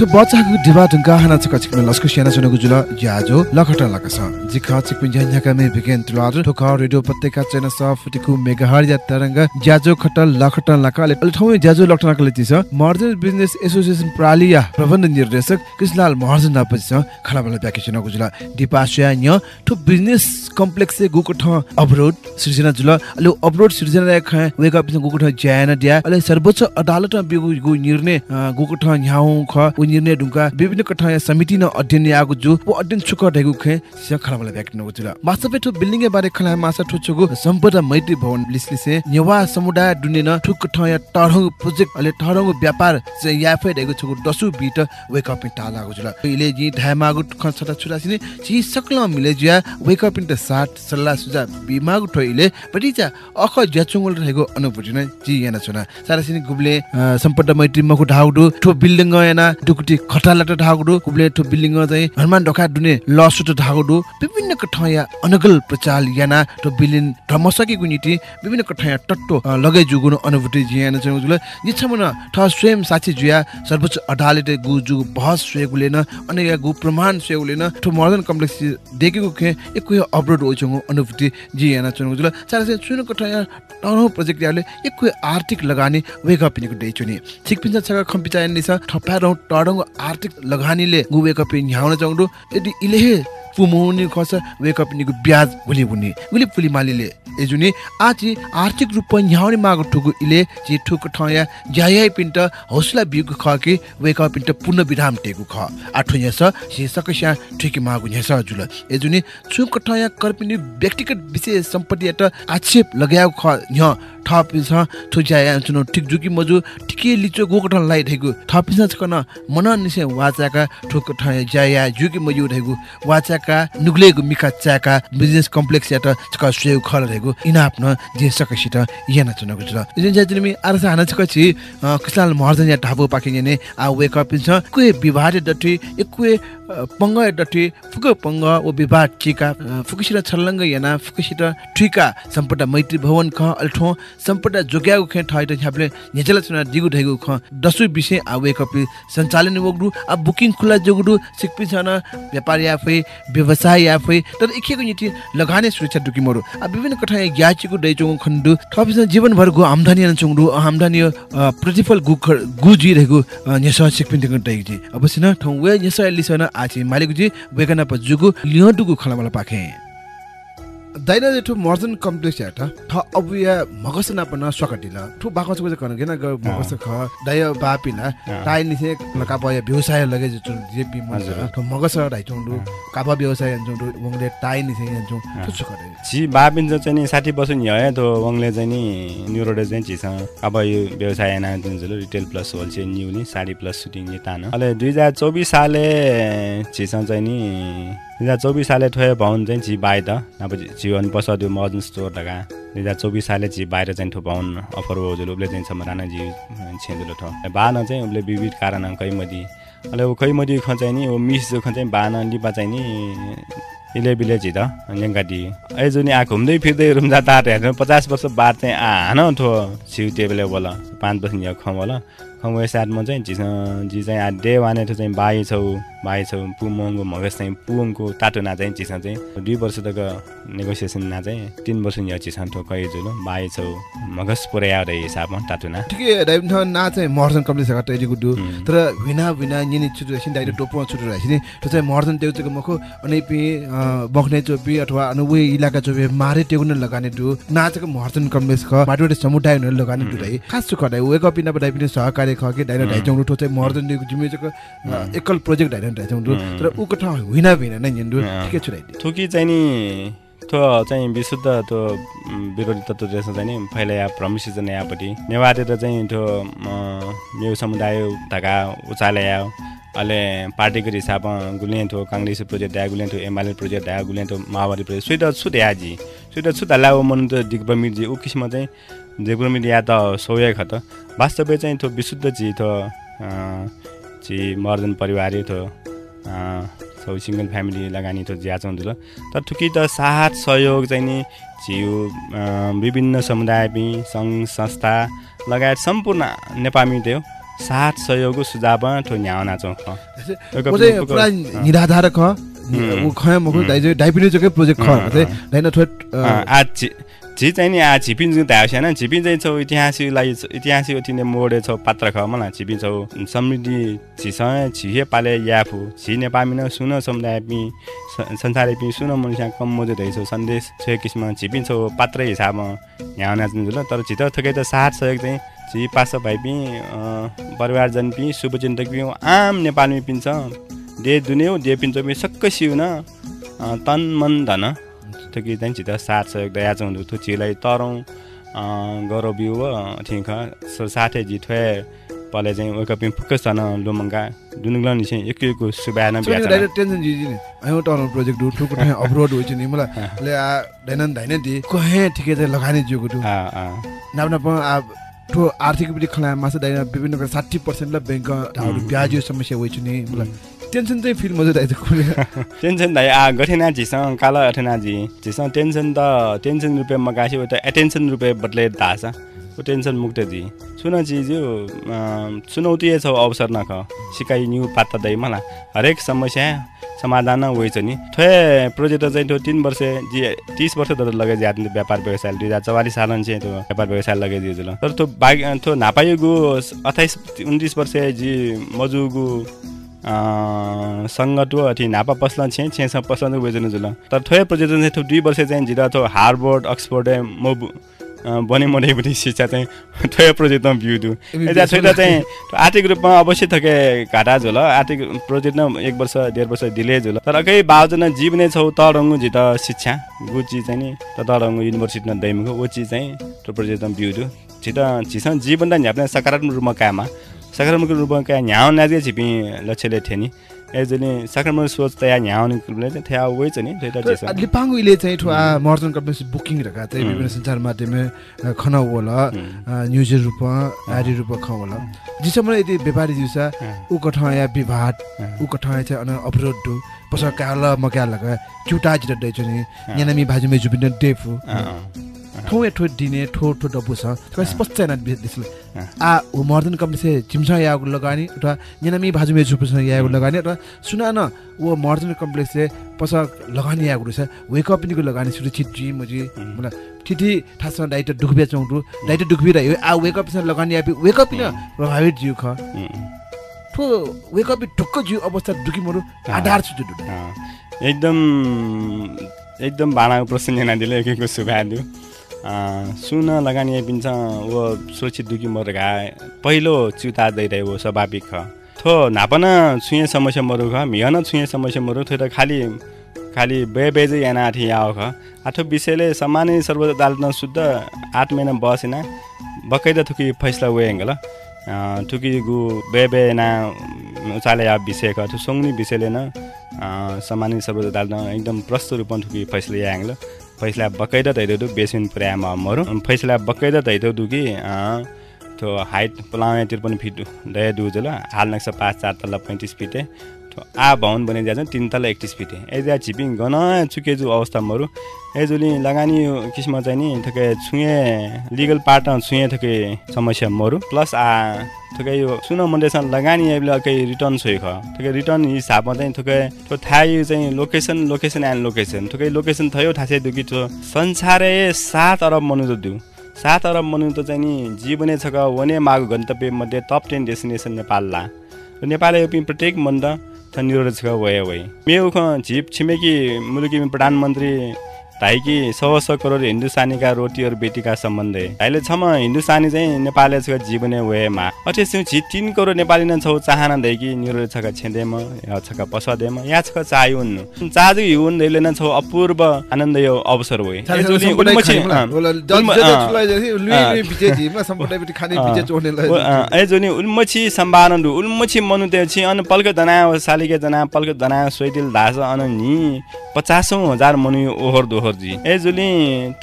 तो बच्चाको डिबा ढुङ्गा हाना छ कचिक लस्को सियाना जुल याजो लखटा लका छ जिखा चिक पिन झ्याका मे बिगेन तुलार ठोका रेडियो पत्रिका चैन स फुटिकु मेगाहर या तरंग ज्याजो खटल लखटा लका ले ठौँ ज्याजो लखटा लका लेति छ मर्जन बिजनेस एसोसिएसन प्रालिया प्रबन्ध निर्देशक कृष्णलाल महर्जन नापछि खलाबला ब्याके सुनेको जुल दिपास्या न्य ठु बिजनेस कम्प्लेक्स गुको ठ अवरोध सृजना जुल। अले अवरोध सृजना ख वेका पिन गुको ठ ज्यान दिया। अले सर्वोच्च अदालतमा बिगु निर्णय गुको ठ न्याउ ख निर्णय ढुङ्गा विभिन्न कठा समिति न अध्ययन आगो जो वो अध्ययन छुक ढेगु खे सिया खडा मला व्याख्यान हो जुल। वास्तव ठु बिल्डिङ बारे खला मासा ठु छुगु सम्पदा मैत्री भवन लिसलिसे नेवा समुदाय दुने न ठुक कठा या टढौ प्रोजेक्ट अले टढौ व्यापार से या फे ढेगु छुगु दसु बिट वेक अप टाला हो जुल। इले जी धामागु खछटा छुरासिने छि सकल मिले जिया वेक अप इन द सात सल्ला सुजा बिमागु ठोइले पटिचा अख ज्याचुङल रहेको अनुभूति न जी याना छुना सारासिने गुबले सम्पदा मैत्री मखु ढाउडु ठु बिल्डिङ याना कुटी खटालाट ढाकुडु कुब्ले ठु बिल्डिङ चाहिँ हनुमान ढोका दुने लसुट ढाकुडु विभिन्न कठया अनगल प्रचाल याना ठु बिलिन ढमसकेको नीति विभिन्न कठया टट्टो लगै जुगुनु अनुभूति जियान चाहिँ जुल निछमन ठ स्वयं साथी जुया सर्वोच्च अदालत गु जु बहस सुएगुले न अनेक गु प्रमाण सुएगुले न ठु मर्दन कम्प्लेक्स देखेको खे एकु अपलोड होइछौ अनुभूति जियान चाहिँ जुल सारा सुन कठया टनो प्रोजेक्ट याले एकु आर्थिक लगानी वेक अप निको देचुनी ठीक पिन्छ छका खम्पिचा निसा ठप्पा रौ टडौ आर्थिक लगानीले गुवेका पिन ह्याउन चाउँदो। यदि इलेहे पुमौनी खस निको ब्याज गुली बुनी गुली पुली मालिले एजुनी आची आर्थिक रूपमा न्याउने माग ठुगु इले ची ठुक ठया ज्याय पिन्ट हौसला बिगु ख कि वेकअप पिन्ट पुनः विराम टेगु ख। आठो यस सी सकस्या ठिक मागु न्यस जुल। एजुनी छुक ठया कर्पिनी व्यक्तिगत विशेष सम्पत्ति त आक्षेप लगाउ ख न्य थपिस थुज्या चुनो ठिक जुकी मजु ठिके लिचो गोकठन लाई ठेगु थपिस मन निसे वाचाका ठुक ठय जुकी मजु ठेगु वाचाका नुग्लेगु मिका च्याका बिजनेस कम्प्लेक्स यात चका सुयु खल रहेको इनाप न जे सकसित याना चुनको जुल जुन जातिमी आरसा हाना चकछि किसाल महर्जन या ढाबो पाकिने आ वेक अप छ कुए विवाह डटी एकुए पंग डटी फुक पंग ओ विवाह चिका फुकुसित छल्लंग याना फुकुसित ठिका सम्पट मैत्री भवन ख अल्ठो सम्पट जोग्यागु खे ठाइ छापले नेचला चुना दिगु ढैगु ख दसु विषय आ वेक अप सञ्चालन वगडु आ बुकिङ खुला जोगडु सिकपि छन व्यापार याफै व्यवसाय याफै तर इखेको निति लगाने सुरक्षा दुकि मरु। आ विभिन्न कठा ग्याचिको दैचोङ खण्डु थपिस जीवनभरको आम्दानी चुङडु आम्दानी प्रतिफल गु गु जी रहेको नेस सिकपि दिगु दैजी अवश्य न ठौ वे नेस लिसन आछि मालिकजी वेगना प जुगु लियोडुगु खलामला पाखे। दाइना ठु मर्जन कम्प्लेक्स याट ठ अब या मगस ना पन सकटिला ठु बाको छको कन गेना ग मगस ख दाइ बापिना ताइ निसे लका पय व्यवसाय लगे जु जे बि मज ठ मगस दाइ चुंडु काबा व्यवसाय चुंडु वंगले ताइ निसे जु सकटे छि। बापिन चाहिँ नि 60 वर्ष नि है तो वंगले चाहिँ नि न्युरोडे चाहिँ छिस। अब यो व्यवसाय ना जुन जुल रिटेल प्लस होलसेल न्यू नि 60 प्लस सुटिङ नि तान। अले 2024 साले छिस चाहिँ नि हजार चौबिस साले ठोए भवन चाहिँ छि बाहिर अब जीवन पसद मर्जन स्टोर लगा दुई हजार चौबिस साले छि बाहिर चाहिँ ठो भवन अफर हो उसले चाहिँ सम्राना जी छेजुलो ठो। बान चाहिँ उसले विविध कारण कै मदी ऊ खै मदी ख चाहिँ नि ऊ मिस जो ख चाहिँ बान लिपा चाहिँ नि इले बिले छि त नेङ्गाटी ए जुन आ घुम्दै फिर्दै रुम्जा तार हेर्नु पचास वर्ष बाद चाहिँ आ हान ठो छिउ टेबले बोल पाँच वर्ष यहाँ ख बोल साथमा चाहिँ झिस जी चाहिँ डे वान चाहिँ बाई छौ। बाई छौ पुमङको मगज चाहिँ पुङको तातो ना चाहिँ चिसा चाहिँ। दुई वर्ष तक नेगोसिएसन ना चाहिँ तिन वर्ष यहाँ चिसा ठो कै जुल बाई छौ मगज पुऱ्यायो रे हिसाबमा तातो ना ठिकै डाइभ ना चाहिँ मर्जन कम्पनी सका टेजिको दु तर विना विना निनि छुटु रहिसिन डाइरेक्ट टोपो छुटु रहिसिन त्यो चाहिँ मर्जन चाहिँ मखो अनि पि बख्ने चोपी अथवा अनि वे इलाका चोपी मारे त्यो न लगाने दु नाचको मर्जन कम्पनी ख माटुटे समुदाय न लगाने दु रै खास छु खडाइ वेक अप इन डाइ पनि सहकारी ख के डाइरेक्ट डाइजङ ठो चाहिँ मर्जन दिको जिम्मेजको एकल प्रोजेक्ट राइजौँ तर ठाउँ हुइना नै हिँड्नु ठिकै थुकी चाहिँ नि त्यो चाहिँ विशुद्ध त्यो विरोधी तत्त्व रहेछ चाहिँ नि पहिला या भ्रमसिजन यहाँपट्टि नेवारेर चाहिँ त्यो मेउ समुदाय उचाले आयो अहिले पार्टीको हिसाबमा गुलियन थियो काङ्ग्रेस प्रोजेक्ट आयो गुलियन थियो एमआलए प्रोजेक्ट आयो गुलियन थियो माओवादी प्रोजेक्ट। सुइट सुट याजी सुइट सुट हाल्यो मन त दिग्बमिरजी ऊ किसिममा चाहिँ दिग्बमिर या त सौय खत। वास्तवमा चाहिँ त्यो विशुद्ध जी थियो ची मर्जन परिवार थियो। सब सिङ्गल फ्यामिली लगानी त ज्याच हुन्थ्यो तर थुकी त साथ सहयोग चाहिँ नि छिउ विभिन्न समुदाय पनि सङ्घ संस्था लगायत सम्पूर्ण नेपाली थियो। साथ सहयोग सुझाव ठो न्याउना चौ पुरा निराधार ख। खय मको दाइजो डाइबिटिजकै प्रोजेक्ट ख। दाइन थोट त छैन झिपिन चाहिँ छौ इतिहासलाई इतिहासिक अति नै मोडे छौ पात्र ख मलाई झिपिन छौ समृद्धि झिसँग छिहे पाले याफु झि नेपाली न सुन समुदाय पि संसारै पि सुन मनुष्य कम मोजे रहेछौ सन्देश छ किसिममा झिपिन छौ पात्र हिसाबमा यहाँ जुन तर झित थकै त साथ सहयोग चाहिँ झि पास भाइ पि परिवारजन पि शुभचिन्तक पि आम नेपाली पिन्छ दे दुन्यो दे पिन्छ पि सक्कै सिउन तन मन धन चाहिँ चिता साथ सहयोग दया चाउँदु थु चिलाई तरौँ गौरव बिउ ठिक साथै फुक्क सन लुमङ्गा दुनुगला नि चाहिँ ले आ दैनन दैने दि कहे ठिकै चाहिँ लगानी जुगु दु आ आ नाप नाप आ ठो आर्थिक पनि खला मासे दैना विभिन्न 60% ल बैंक ब्याज समस्या होइ नि मलाई। टेन्सन चाहिँ फिल मजा आइदिएको टेन्सन दाइ आ गठेना झिसँग काला अठेना झी झिसँग टेन्सन त टेन्सन रुपियाँ मगासी त एटेन्सन रुपियाँ बदले धास ऊ टेन्सन मुक्त जी सुन चिजु चुनौती छ अवसर न ख सिकाइ न्यु पात्ता दै मलाई। हरेक समस्या समाधान छ नि। थोए प्रोजेक्ट चाहिँ त्यो तिन वर्ष जी तिस वर्ष त लगे ज्यादा व्यापार व्यवसाय। दुई हजार चौवालिस साल चाहिँ त्यो व्यापार व्यवसाय लगाइदियो तर त्यो बाइक त्यो नापाइगु अठाइस उन्तिस वर्ष जी मजुगु सङ्गटु अथि नापा पस्ला छे छेसँग पस्ला बेच्नु जुल तर थोरै प्रोजेक्ट चाहिँ दुई वर्ष चाहिँ जिरा थो हार्वर्ड अक्सफोर्ड म बने मरेपट्टि शिक्षा चाहिँ थोरै प्रोजेक्टमा भ्यू दु यता थोरै चाहिँ आर्थिक रूपमा अवश्य थके घाटा झोल आर्थिक प्रोजेक्ट न एक वर्ष डेढ वर्ष डिले झोल तर कै बावजुद जीव नै छौ तरङ्गु जित शिक्षा। गुची चाहिँ नि त तरङ्गु युनिभर्सिटीमा दैमुको ओ चिज चाहिँ त्यो प्रोजेक्टमा भ्यू दु छिट छिसँग जीवन त न्याप्ने सकारात्मक रूपमा काममा। सकारात्मक रूपमा क्या न्याउ नाजिए छिपी लक्ष्यले थिए नि एजले सक्रमण सोच तया न्याउने कुलले चाहिँ थ्या चाहिँ नि थेटा जेसा लिपाङ इले चाहिँ ठुआ मर्जन कम्पनी बुकिङ रका चाहिँ विभिन्न सञ्चार माध्यम खना होला न्युज रूप आदि रूप ख होला जिसम्म यदि व्यापारी दिउसा उ कठा या विवाद उ कठा चाहिँ अन अवरोध दु पसा काल मक्या लगा चुटा जित दै चाहिँ यानामी भाजुमे जुबिन डेफु ठो दिने ठो ठो डब्बु छ। स्पष्ट न दिसले। आ मर्दन कम्पनी से चिमसा यागु लगानी अथवा यानामी भाजुमे छ यागु लगानी अथवा सुना न उ मर्दन कम्प्लेक्स से पसा लगानी यागु छ वेक अप निको लगानी सुरक्षित जी मजी मलाई ठिठी ठासमा डाइट दुखबिया चौटु डाइट दुखबिरा यो आ वेक लगानी यापि वेक अप न प्रभावित जिउ ख। ठो वेक अप ढुक्क जिउ अवस्था दुखी मरु आधार छु एकदम एकदम भाँडाको प्रश्न जना दिले एक एकको सुन लगानी पिन्छ वो सुरक्षित दुखी मर घा पहिलो चिउता दैरै स्वाभाविक थो नापन छुए समस्या मरु ख। मिहन छुए समस्या मरु थो त खालि खालि बे बेजै याना आठी आव ख। आठो विषयले सामान्य सर्वोच्च अदालतमा शुद्ध आठ महिना बसेन। बकैदा थुकी फैसला वे ल थुकी गु बे बे उचाले या विषय ख। सोङ्नी विषयले न सामान्य सर्वोच्च अदालतमा एकदम प्रष्ट रूपमा थुकी फैसला याङ ल फैसला बकैदा दैदो बेसिन पुर्यामा मरु। फैसला बकैदा दैदो दुकी त्यो हाइट पलाउने त्रिपन्न फिट दया दुजल हाल नक्सा पाँच चार तल्ला पैँतिस फिटे। आ भवन बने दिया तिन तल एकतिस फिटे। एजा छिपिङ गन चुकेजु अवस्था मरु। एजुली लगानी किसिम चाहिँ नि थके छुए लिगल पार्ट छुए थके समस्या मरु। प्लस आ यो सुन मन्डेसन लगानी एबले कै रिटर्न छोइ ख थोकै रिटर्न हिसाबमा चाहिँ थोकै त्यो थाहा चाहिँ लोकेसन लोकेसन एन्ड लोकेसन थोकै लोकेसन थयो थाहा दुखी थियो संसारै सात अरब मनुष्य दिउ सात अरब मनुष्य चाहिँ नि जीवनै छ वने माग गन्तव्य मध्ये टप टेन डेस्टिनेसन नेपाल ला नेपाल प्रत्येक मन्द छ वय वय मेउ झिप छिमेकी मुलुकी प्रधानमन्त्री भाइकी सौ सौ करोड हिन्दुस्तानीका रोटीहरू बेटीका सम्बन्ध। अहिले छम हिन्दुस्तानी चाहिँ नेपाली छ जीवने वेमा। अठे छि तिन करोड नेपाली न छौ चाहना दैकी निरो छका छेदेम या छका पसदेम या छका चाहि उन् चाजु हिउन दैले न छौ अपूर्व आनन्द यो अवसर ए जोनी उल्मछि सम्भावना दु उल्मछि मनु छि अन पल्क दना सालिके दना पल्क दना सोइदिल धास अन नि। पचासौँ हजार मनु ओहर दोहर। जी एजुली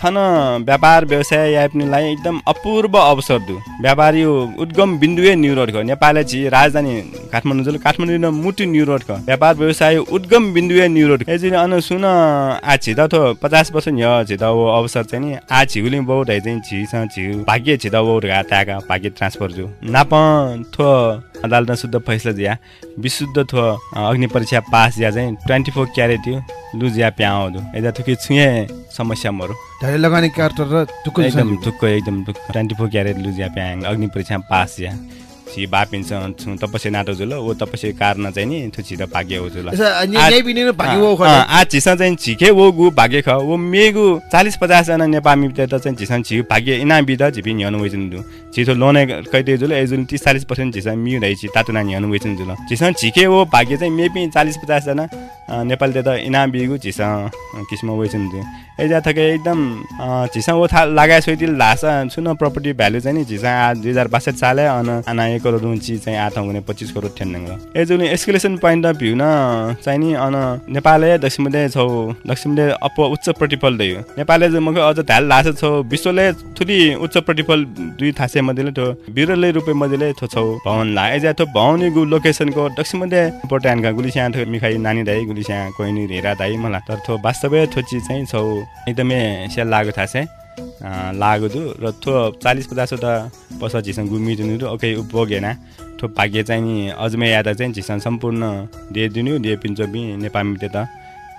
थन व्यापार व्यवसाय याप्नेलाई एकदम अपूर्व अवसर दु व्यापारी उद्गम बिन्दुए न्यु रोड नेपाल छि राजधानी काठमाडौँ जल काठमाडौँ न मुटु न्यु रोड व्यापार व्यवसाय उद्गम बिन्दुए न्यु रोड एजुली अन सुन आ छिदा थो पचास वर्ष छिदा वो अवसर चाहिँ नि आ छिउले बहुत है चाहिँ छिस छिउ भाग्य छिदा बहुत घा त्यागा भाग्य ट्रान्सफर जु नाप थो अदालतमा शुद्ध फैसला दिया। विशुद्ध थो अग्नि परीक्षा पास दिया चाहिँ ट्वेन्टी फोर क्यारेट लुजिया प्याउँदो यता थुकी छुए समस्या मरु धेरै लगानी कार्टर र एकदम टुक्क एकदम ट्वेन्टी फोर क्यारेट लुजिया प्याङ अग्नि परीक्षा पास या। छि बापिन्छ छु तपसे नाटो जुल ओ तपसे कारण चाहिँ नि थु छिदा भाग्य हो जुल आ छिसा चाहिँ छिके वो गु भाग्य ख। वो मेगु 40 50 जना नेपाली त चाहिँ झिसन छि भाग्य इना बिदा झिपि न्यनु वइजन दु। छितो लोने कैते जुल एजुन 30 40 पर्सेन्ट झिसा मिउ दै छि तातुना न्यनु वइजन जुल झिसन छिके वो भाग्य चाहिँ मेपि 40 50 जना नेपाली त इना बिगु झिसा किसिम वइजन दु। एजा थके एकदम झिसा वो था लगाए सोइतिल लासा छुन प्रपर्टी भ्यालु चाहिँ नि झिसा 2062 साले अन करोड रुन्ची चाहिँ हुने पच्चिस करोड ठ्यान्नङ ए जुन एस्कुलेसन पोइन्ट अफ भ्यू न चाहिँ नि अन नेपालले दक्षिणले छौ दक्षिणले अप उच्च प्रतिफल दियो। नेपालले मग अझ ध्याल लाछ छौ विश्वले थुली उच्च प्रतिफल दुई थासे मध्येले थो बिरले रुपे मध्येले थो छौ भवन ला। एजा थो भवनी गु लोकेसनको दक्षिण मध्ये पोटानका गुलिस्या थो मिखाई नानी दाई गुलिस्या कोइनी हेरा दाई मलाई तर थो वास्तवै थोची चाहिँ छौ एकदमै स्याल लागु थासे। लागुदु र थो चालिस पचासवटा पस झिसँग गुमिदिनु र ओके उपभोगेन थो भाग्य चाहिँ नि अजमे यादा चाहिँ झिसँग सम्पूर्ण दिएदिनु दिए पिन्छोपि नेपाली त।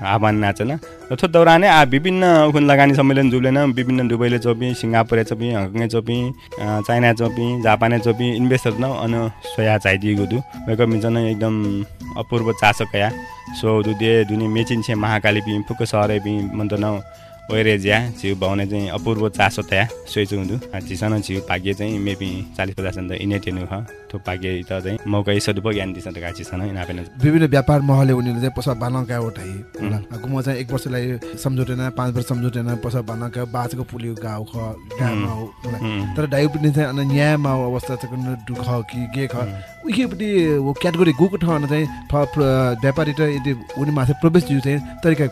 आह्वान नाचन। र थो दौराने आ विभिन्न उखुन लगानी सम्मेलन जुलेन। विभिन्न दुबईले चोपी सिङ्गापुरे चोपी हङकङे चोपी चाइना चोपी जापाने चोपी इन्भेस्टर न अन सोया चाहिदिएको दु वेको मिजन एकदम अपूर्व चासो कया। सो दुदे दुनी मेचिन छे महाकाली पि फुक सहरे पि मन्त न। ओइरे ज्या झिउ भाउने चाहिँ अपूर्व चासो त्या सोइचु हुँदु। झिसन झिउ भाग्य चाहिँ मेबी चालिस पचास अन्त इनेटेनु ख थो भाग्य त चाहिँ मौका सदुपयोग ज्ञान दिन्छ त झिसन इनापेन विभिन्न व्यापार महलले उनीहरूले चाहिँ पसा बालका उठाइ गुम चाहिँ एक वर्षलाई सम्झौटेन पाँच वर्ष सम्झौटेन पसा बालका बाँचेको पुलियो गाउँ ख गाउँमा हो तर डाइबिटी चाहिँ अनि न्यायमा अवस्था चाहिँ दुख कि के ख? उखेपट्टि क्याटेगोरी गएको ठाउँमा चाहिँ व्यापारी त यदि उनी माथि प्रवेश दियो चाहिँ तरिका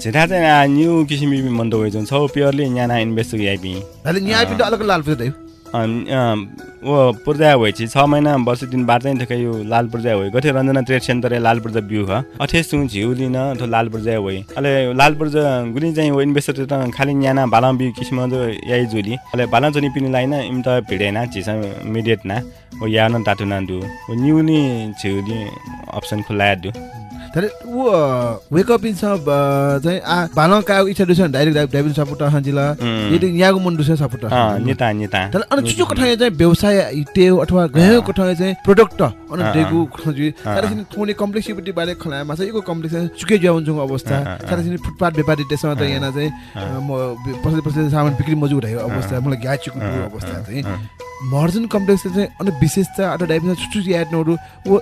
झिटा चाहिँ न्यू किसिम मन त होइन छ प्योरली यहाँ इन्भेस्ट याइपी न्याय पनि अलग लाल पुजा ओ पूर्जा भएपछि छ महिना वर्ष दिन बाद चाहिँ ठेकै यो लाल पूर्जा हो गथे रञ्जना ट्रेड सेन्टर लाल पूर्जा बिउ ह अठेस झिउ लिन अथवा लाल पूर्जा हो अहिले लाल पूर्जा गुनी चाहिँ इन्भेस्टर त खालि न्याना भाला बिउ किसिम याइ जुली अहिले भाला जनी पिनी लाइन इम त भिडेन झिसा मिडिएट ना ओ या न तातु नान्दु ओ न्युनी झिउली अप्सन खुलाया दु तर ऊ वेकअप इन सब चाहिँ आ बाल का इच्छा दुछ डाइरेक्ट डाइभिङ सपोर्ट हन्जिला यदि यहाँको मन दुछ सपोर्ट नेता नेता तर अनि चुचो कठाय चाहिँ व्यवसाय टेउ अथवा गयो कठाय चाहिँ प्रोडक्ट अनि डेगु खजु तर सिन थोनी कम्प्लेक्सिटी बारे खलामा चाहिँ यो कम्प्लेक्स चुके ज्याउन्जुङ अवस्था तर सिन फुटपाथ व्यापारी त्यसमा त यहाँ चाहिँ पसले पसले सामान बिक्री मजुर रह्यो अवस्था मलाई ग्या चुकु अवस्था चाहिँ मर्जन कम्प्लेक्स चाहिँ अनि विशेषता अथवा डाइभिङ छुट्टु याड्नुहरू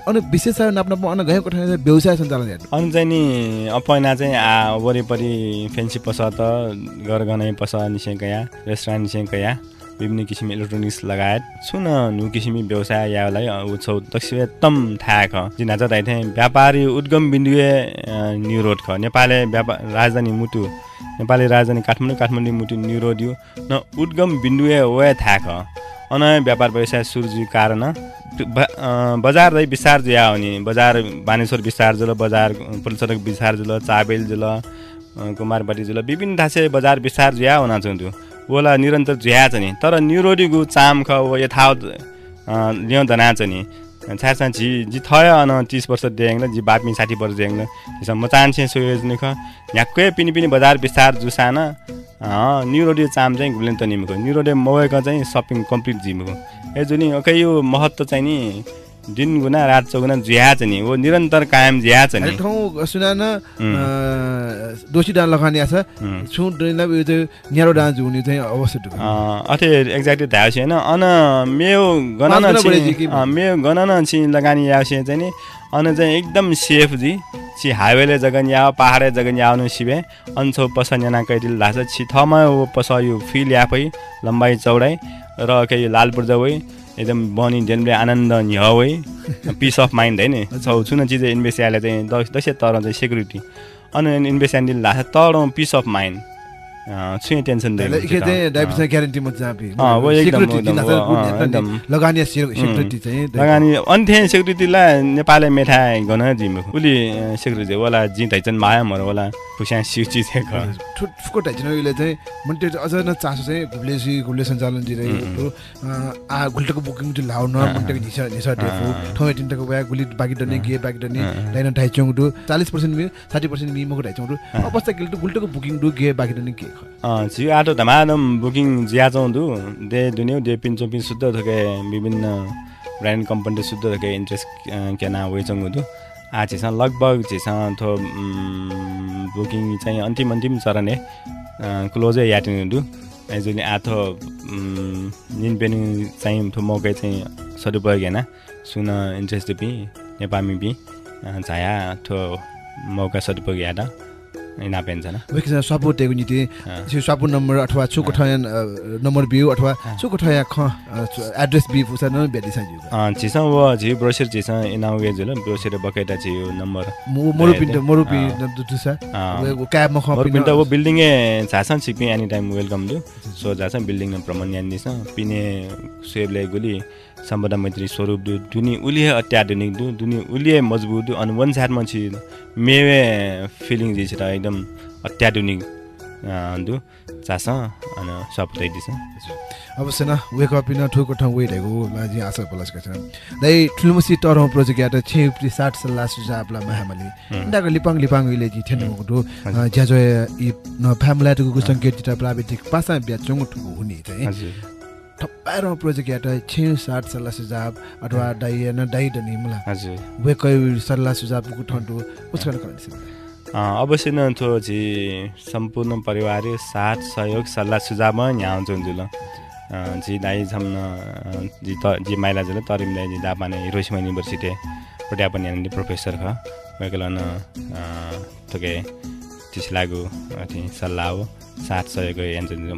अनि विशेषता नाप्न अनि गएको व्यवसाय सञ्चालन अनि चाहिँ नि अपैना चाहिँ आ वरिपरि फेन्सी पस त गरगनै पस निस्केका रेस्टुरेन्ट निस्केका विभिन्न किसिम इलेक्ट्रोनिक्स लगायत। सुन नु किसिम व्यवसाय यालाई उत्सव तक्सिवे तम थाक। जिना जताइ थिएँ व्यापारी उद्गम बिन्दुए न्यु रोड ख। नेपाली व्यापार राजधानी मुटु। नेपाली राजधानी काठमाडौँ काठमाडौँ मुटु न्यु रोड यो। न उद्गम बिन्दुए वे थाक। अन व्यापार व्यवसाय सुरु कारण बजार दै बिस्तार ज्या नि बजार बानेश्वर बिस्तार जुल बजार पुलसडक बिस्तार जुल चाबेल जुल कुमारपाटी जुल विभिन्न ठासे बजार बिस्तार ज्या हुन चाहन्छु ओला निरन्तर ज्या छ नि। तर न्युरोडीगु चाम ख यथावत ल्याउँदा छ नि। छाडछा झि जी थय अन तिस वर्ष देङ जी बापमी साठी वर्ष त्यसमा म चाहन्छु सोच निख झ्याक्कै पिनी पिनी बजार बिस्तार जुसान न्युरोडे चाम चाहिँ घुलेन त निमको। न्युरोडे मवेको चाहिँ सपिङ कम्प्लिट जिमको। जुनि ओके यो महत्त्व चाहिँ नि दिन गुना रात चौगुना ज्या छ नि। वो निरन्तर कायम ज्या छ नि ठाउँ सुना न दोषी डान लखानिया छ छु न्यारो डान्स हुने चाहिँ अवश्य अथे एक्ज्याक्टली थाहा छैन। अन मेयो गणना मेयो गणना छि लगानी या चाहिँ नि। अन चाहिँ एकदम सेफ जी। छि हाइवेले जगन या पहाडे जगन याउनु सिबे अन्छौ पसन याना कैदिल लाछ। छि थमा पस यो फिल यापै लम्बाइ चौडाइ र केही लाल पूर्जा वै एकदम बनी डेनले आनन्द न्यवै पिस अफ माइन्ड होइन छौ छुन चिज इन्भेस्ट चाहिँ दस दसैँ तर चाहिँ सेक्युरिटी अनि इन्भेस्ट लाग्छ तर peace of mind tension guarantee लगानी अन्थे सेक्युरिटीलाई नेपालले जिम्मे उसले सेक्युरिटी होला माया मर होला खुसिया सिउची ठुटफुको चाहिँ अझ न चासो चाहिँ घुब्लेसी घुब्ले सञ्चालन दिइरहेको आ घुल्टको बुकिङ चाहिँ लाउन मन्टेको भए गुली बाँकी डने गे बाँकी डने लाइन ढाइचौँ चालिस पर्सेन्ट साठी पर्सेन्ट मिमको ढाइचौँ अवस्था गुल्टोको बुकिङ डु गे बाँकी डने के आटो धमाधम बुकिङ ज्याचौँ दु। दे दुन्यौ दे पिन्छौँ पिन शुद्ध थोके विभिन्न ब्रान्ड कम्पनी शुद्ध थोके इन्ट्रेस्ट के ना वेचौँ दु। आ छिसँग लगभग छिसँग थो बुकिङ चाहिँ अन्तिम अन्तिम चरण क्लोजै याटिनु दु। जुन आथो निन पेनि चाहिँ थो मौकै चाहिँ सदुपयोग हेन सुन इन्ट्रेस्ट पि नेपामी पि झाया थो मौका सदुपयोग नापेन्छ वेकिसा स्वापु टेगु निति। स्वापु नम्बर अथवा चुको ठया नम्बर बिउ अथवा चुको ठया ख एड्रेस बि फुसा न बेदि सा जिउ अ छिसा व झि ब्रोशर छिसा इनाउ गे जुल ब्रोशर बकेटा छि यो नम्बर मोरु पिन्ट मोरु पि दुसा वो क्याब म ख पिन्ट वो बिल्डिङ ए झासन सिपि एनी टाइम वेलकम दु। सो झासन बिल्डिङ प्रमाण यान दिस पिने सेबले गुली। सम्पदा मैत्री स्वरूप दु दुनी उलिए अत्याधुनिक दु दुनी उलिए मजबुत दु अनि वन साइड छि मेवे फिलिङ जी छ एकदम अत्याधुनिक दु चास अनि सपुतै दिस अवश्य न वेक अप इन ठुको ठाउँ वेरहेको माझी आशा पलस गर्छ दै ठुलमुसी तरौँ प्रोजेक्ट यात छे साठ सल्लाह सुझावला महामली। डाको लिपाङ लिपाङ इले जी थेन गुटु ज्याजो इ न फ्यामिली टुको संकेत प्राविधिक पासा ब्याचोङ ठुको हुने चाहिँ। थप्पाएर प्रोजेक्ट याट छे साठ सल्लाह सुझाव अथवा डाइ न डाइ डनि मला हजुर। वे कै सल्लाह सुझाव को ठन्टु गर्न अवश्य नै थो झि सम्पूर्ण परिवार साथ सहयोग सल्लाह सुझाव यहाँ हुन्छ जुल झि दाई झम्न जी त जी माइला जुल तरिम दाई जी दापाने हिरोसिमा युनिभर्सिटी पट्या पनि यहाँनिर प्रोफेसर ख। वेकलन थोके तिस लागु अथि सल्लाह हो। साथ सहयोग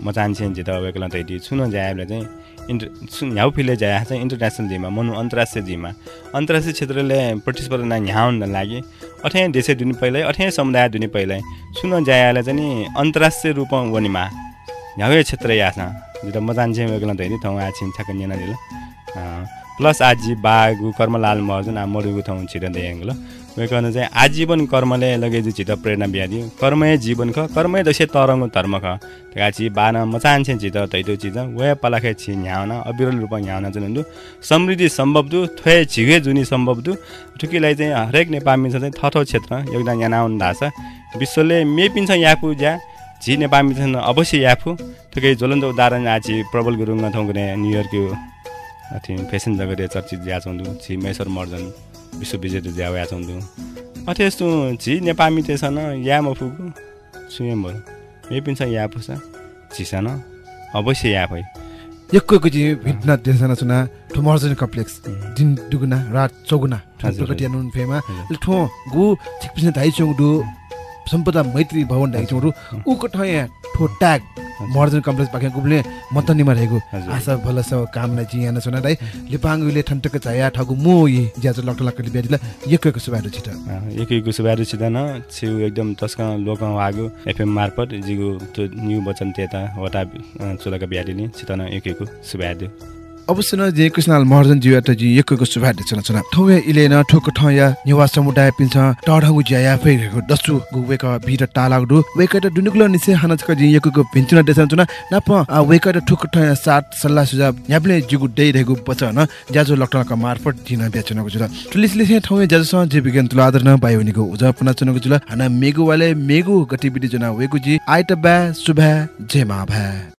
म चाहन्छु झि त वेकलन त छुन जाएबले चाहिँ इन्टर सुन फिले जाए चाहिँ इन्टरनेसनल जिममा मनु अन्तर्राष्ट्रिय जिममा। अन्तर्राष्ट्रिय क्षेत्रले प्रतिस्पर्धा यहाँ हुन लागि अठ्याँ देशै दुनी पहिल्यै अठ्याँ समुदाय दुनी पहिल्यै। सुन जायाले चाहिँ नि अन्तर्राष्ट्रिय रूपमा वनिमा। ह्याउ क्षेत्र या छ। जित म जान्छे वेगला धेरै ठाउँ आछिन छाक ल प्लस आजी बागु कर्मलाल महर्जन आ मरुगु ठाउँ छिटो दिएको ल। वेकन चाहिँ आजीवन कर्मले लगे छिट प्रेरणा बिहादियो कर्मै जीवन ख कर्मै दसे तरङ्ग धर्म ख। त्यहाँ बान मचान्छे छिट तैतो चिज वे पलाखे छि न्याउन अविरल रूपमा न्याउन चाहिँ समृद्धि सम्भव दु थ्वे झिगे जुनी सम्भव दु ठुकीलाई चाहिँ हरेक नेपाली चाहिँ थथो क्षेत्र। योगदान यहाँ आउनु छ विश्वले मेपिन्छ याफु ज्या। झि नेपाली छन् अवश्य याफु ठुकै ज्वलन्त उदाहरण आज प्रबल गुरुङ ठाउँको न्युयोर्क फेसन जगत चर्चित ज्या छौँ छि मेसर मर्जन विश्वविजेता ज्यावा छौँ अथे यस्तो झि नेपामी तेसन या मफुको सुयम भयो। मे पनि छ या पुसा झिसन अवश्य या भई एकको जी भिन्न देशना सुना ठुमर्जन कम्प्लेक्स दिन दुगुना रात चौगुना। ठुकटिया नुन फेमा। ठो गु छिकपिस धाइ चौडु सम्पदा मैत्री भवन धाइ चौडु उको ठया ठो ट्याग। मर्जन कम्प्लेक्स पाखे गुब्ले मतनीमा रहेको। आशा भल स कामना जी याना सुना दाइ लिपाङ्गुले ठन्टक छाया ठगु मो ये ज्याजो लक्ट लक्ट बियादिला एक एक सुबारु छिट। एक एक सुबारु छिट न छिउ एकदम तस्का लोक वागु एफएम मार्फत जिगु त्यो न्यू बचन त्यता वटा चुलाका बियादिनी छिट न एक एक सुबारु। अवश्य जे कृष्णलाल महर्जन जी त जी एकको सुभार देछ न ठौया इले न ठोक ठया निवास समुदाय पिन्छ टढंगु ज्या फेको दसु गुवेक भिट टालाग दु वेक त दुनुकुल निसे हनचक जी एकको पिन्छ देछ न नाप वेक त ठोक ठया सात सल्लाह सुझाव यापले जिगु डे रहेको बच न ज्याजो लक्टनका मार्फत जिन बेचनको जुल टुलिसले से ठौया ज्याजो जे विज्ञान तुल आदर न बायोनिको उज पुना चनको जुल हना मेगु वाले मेगु गतिविधि जना वेगु जी। आइट बा सुभा जे मा भा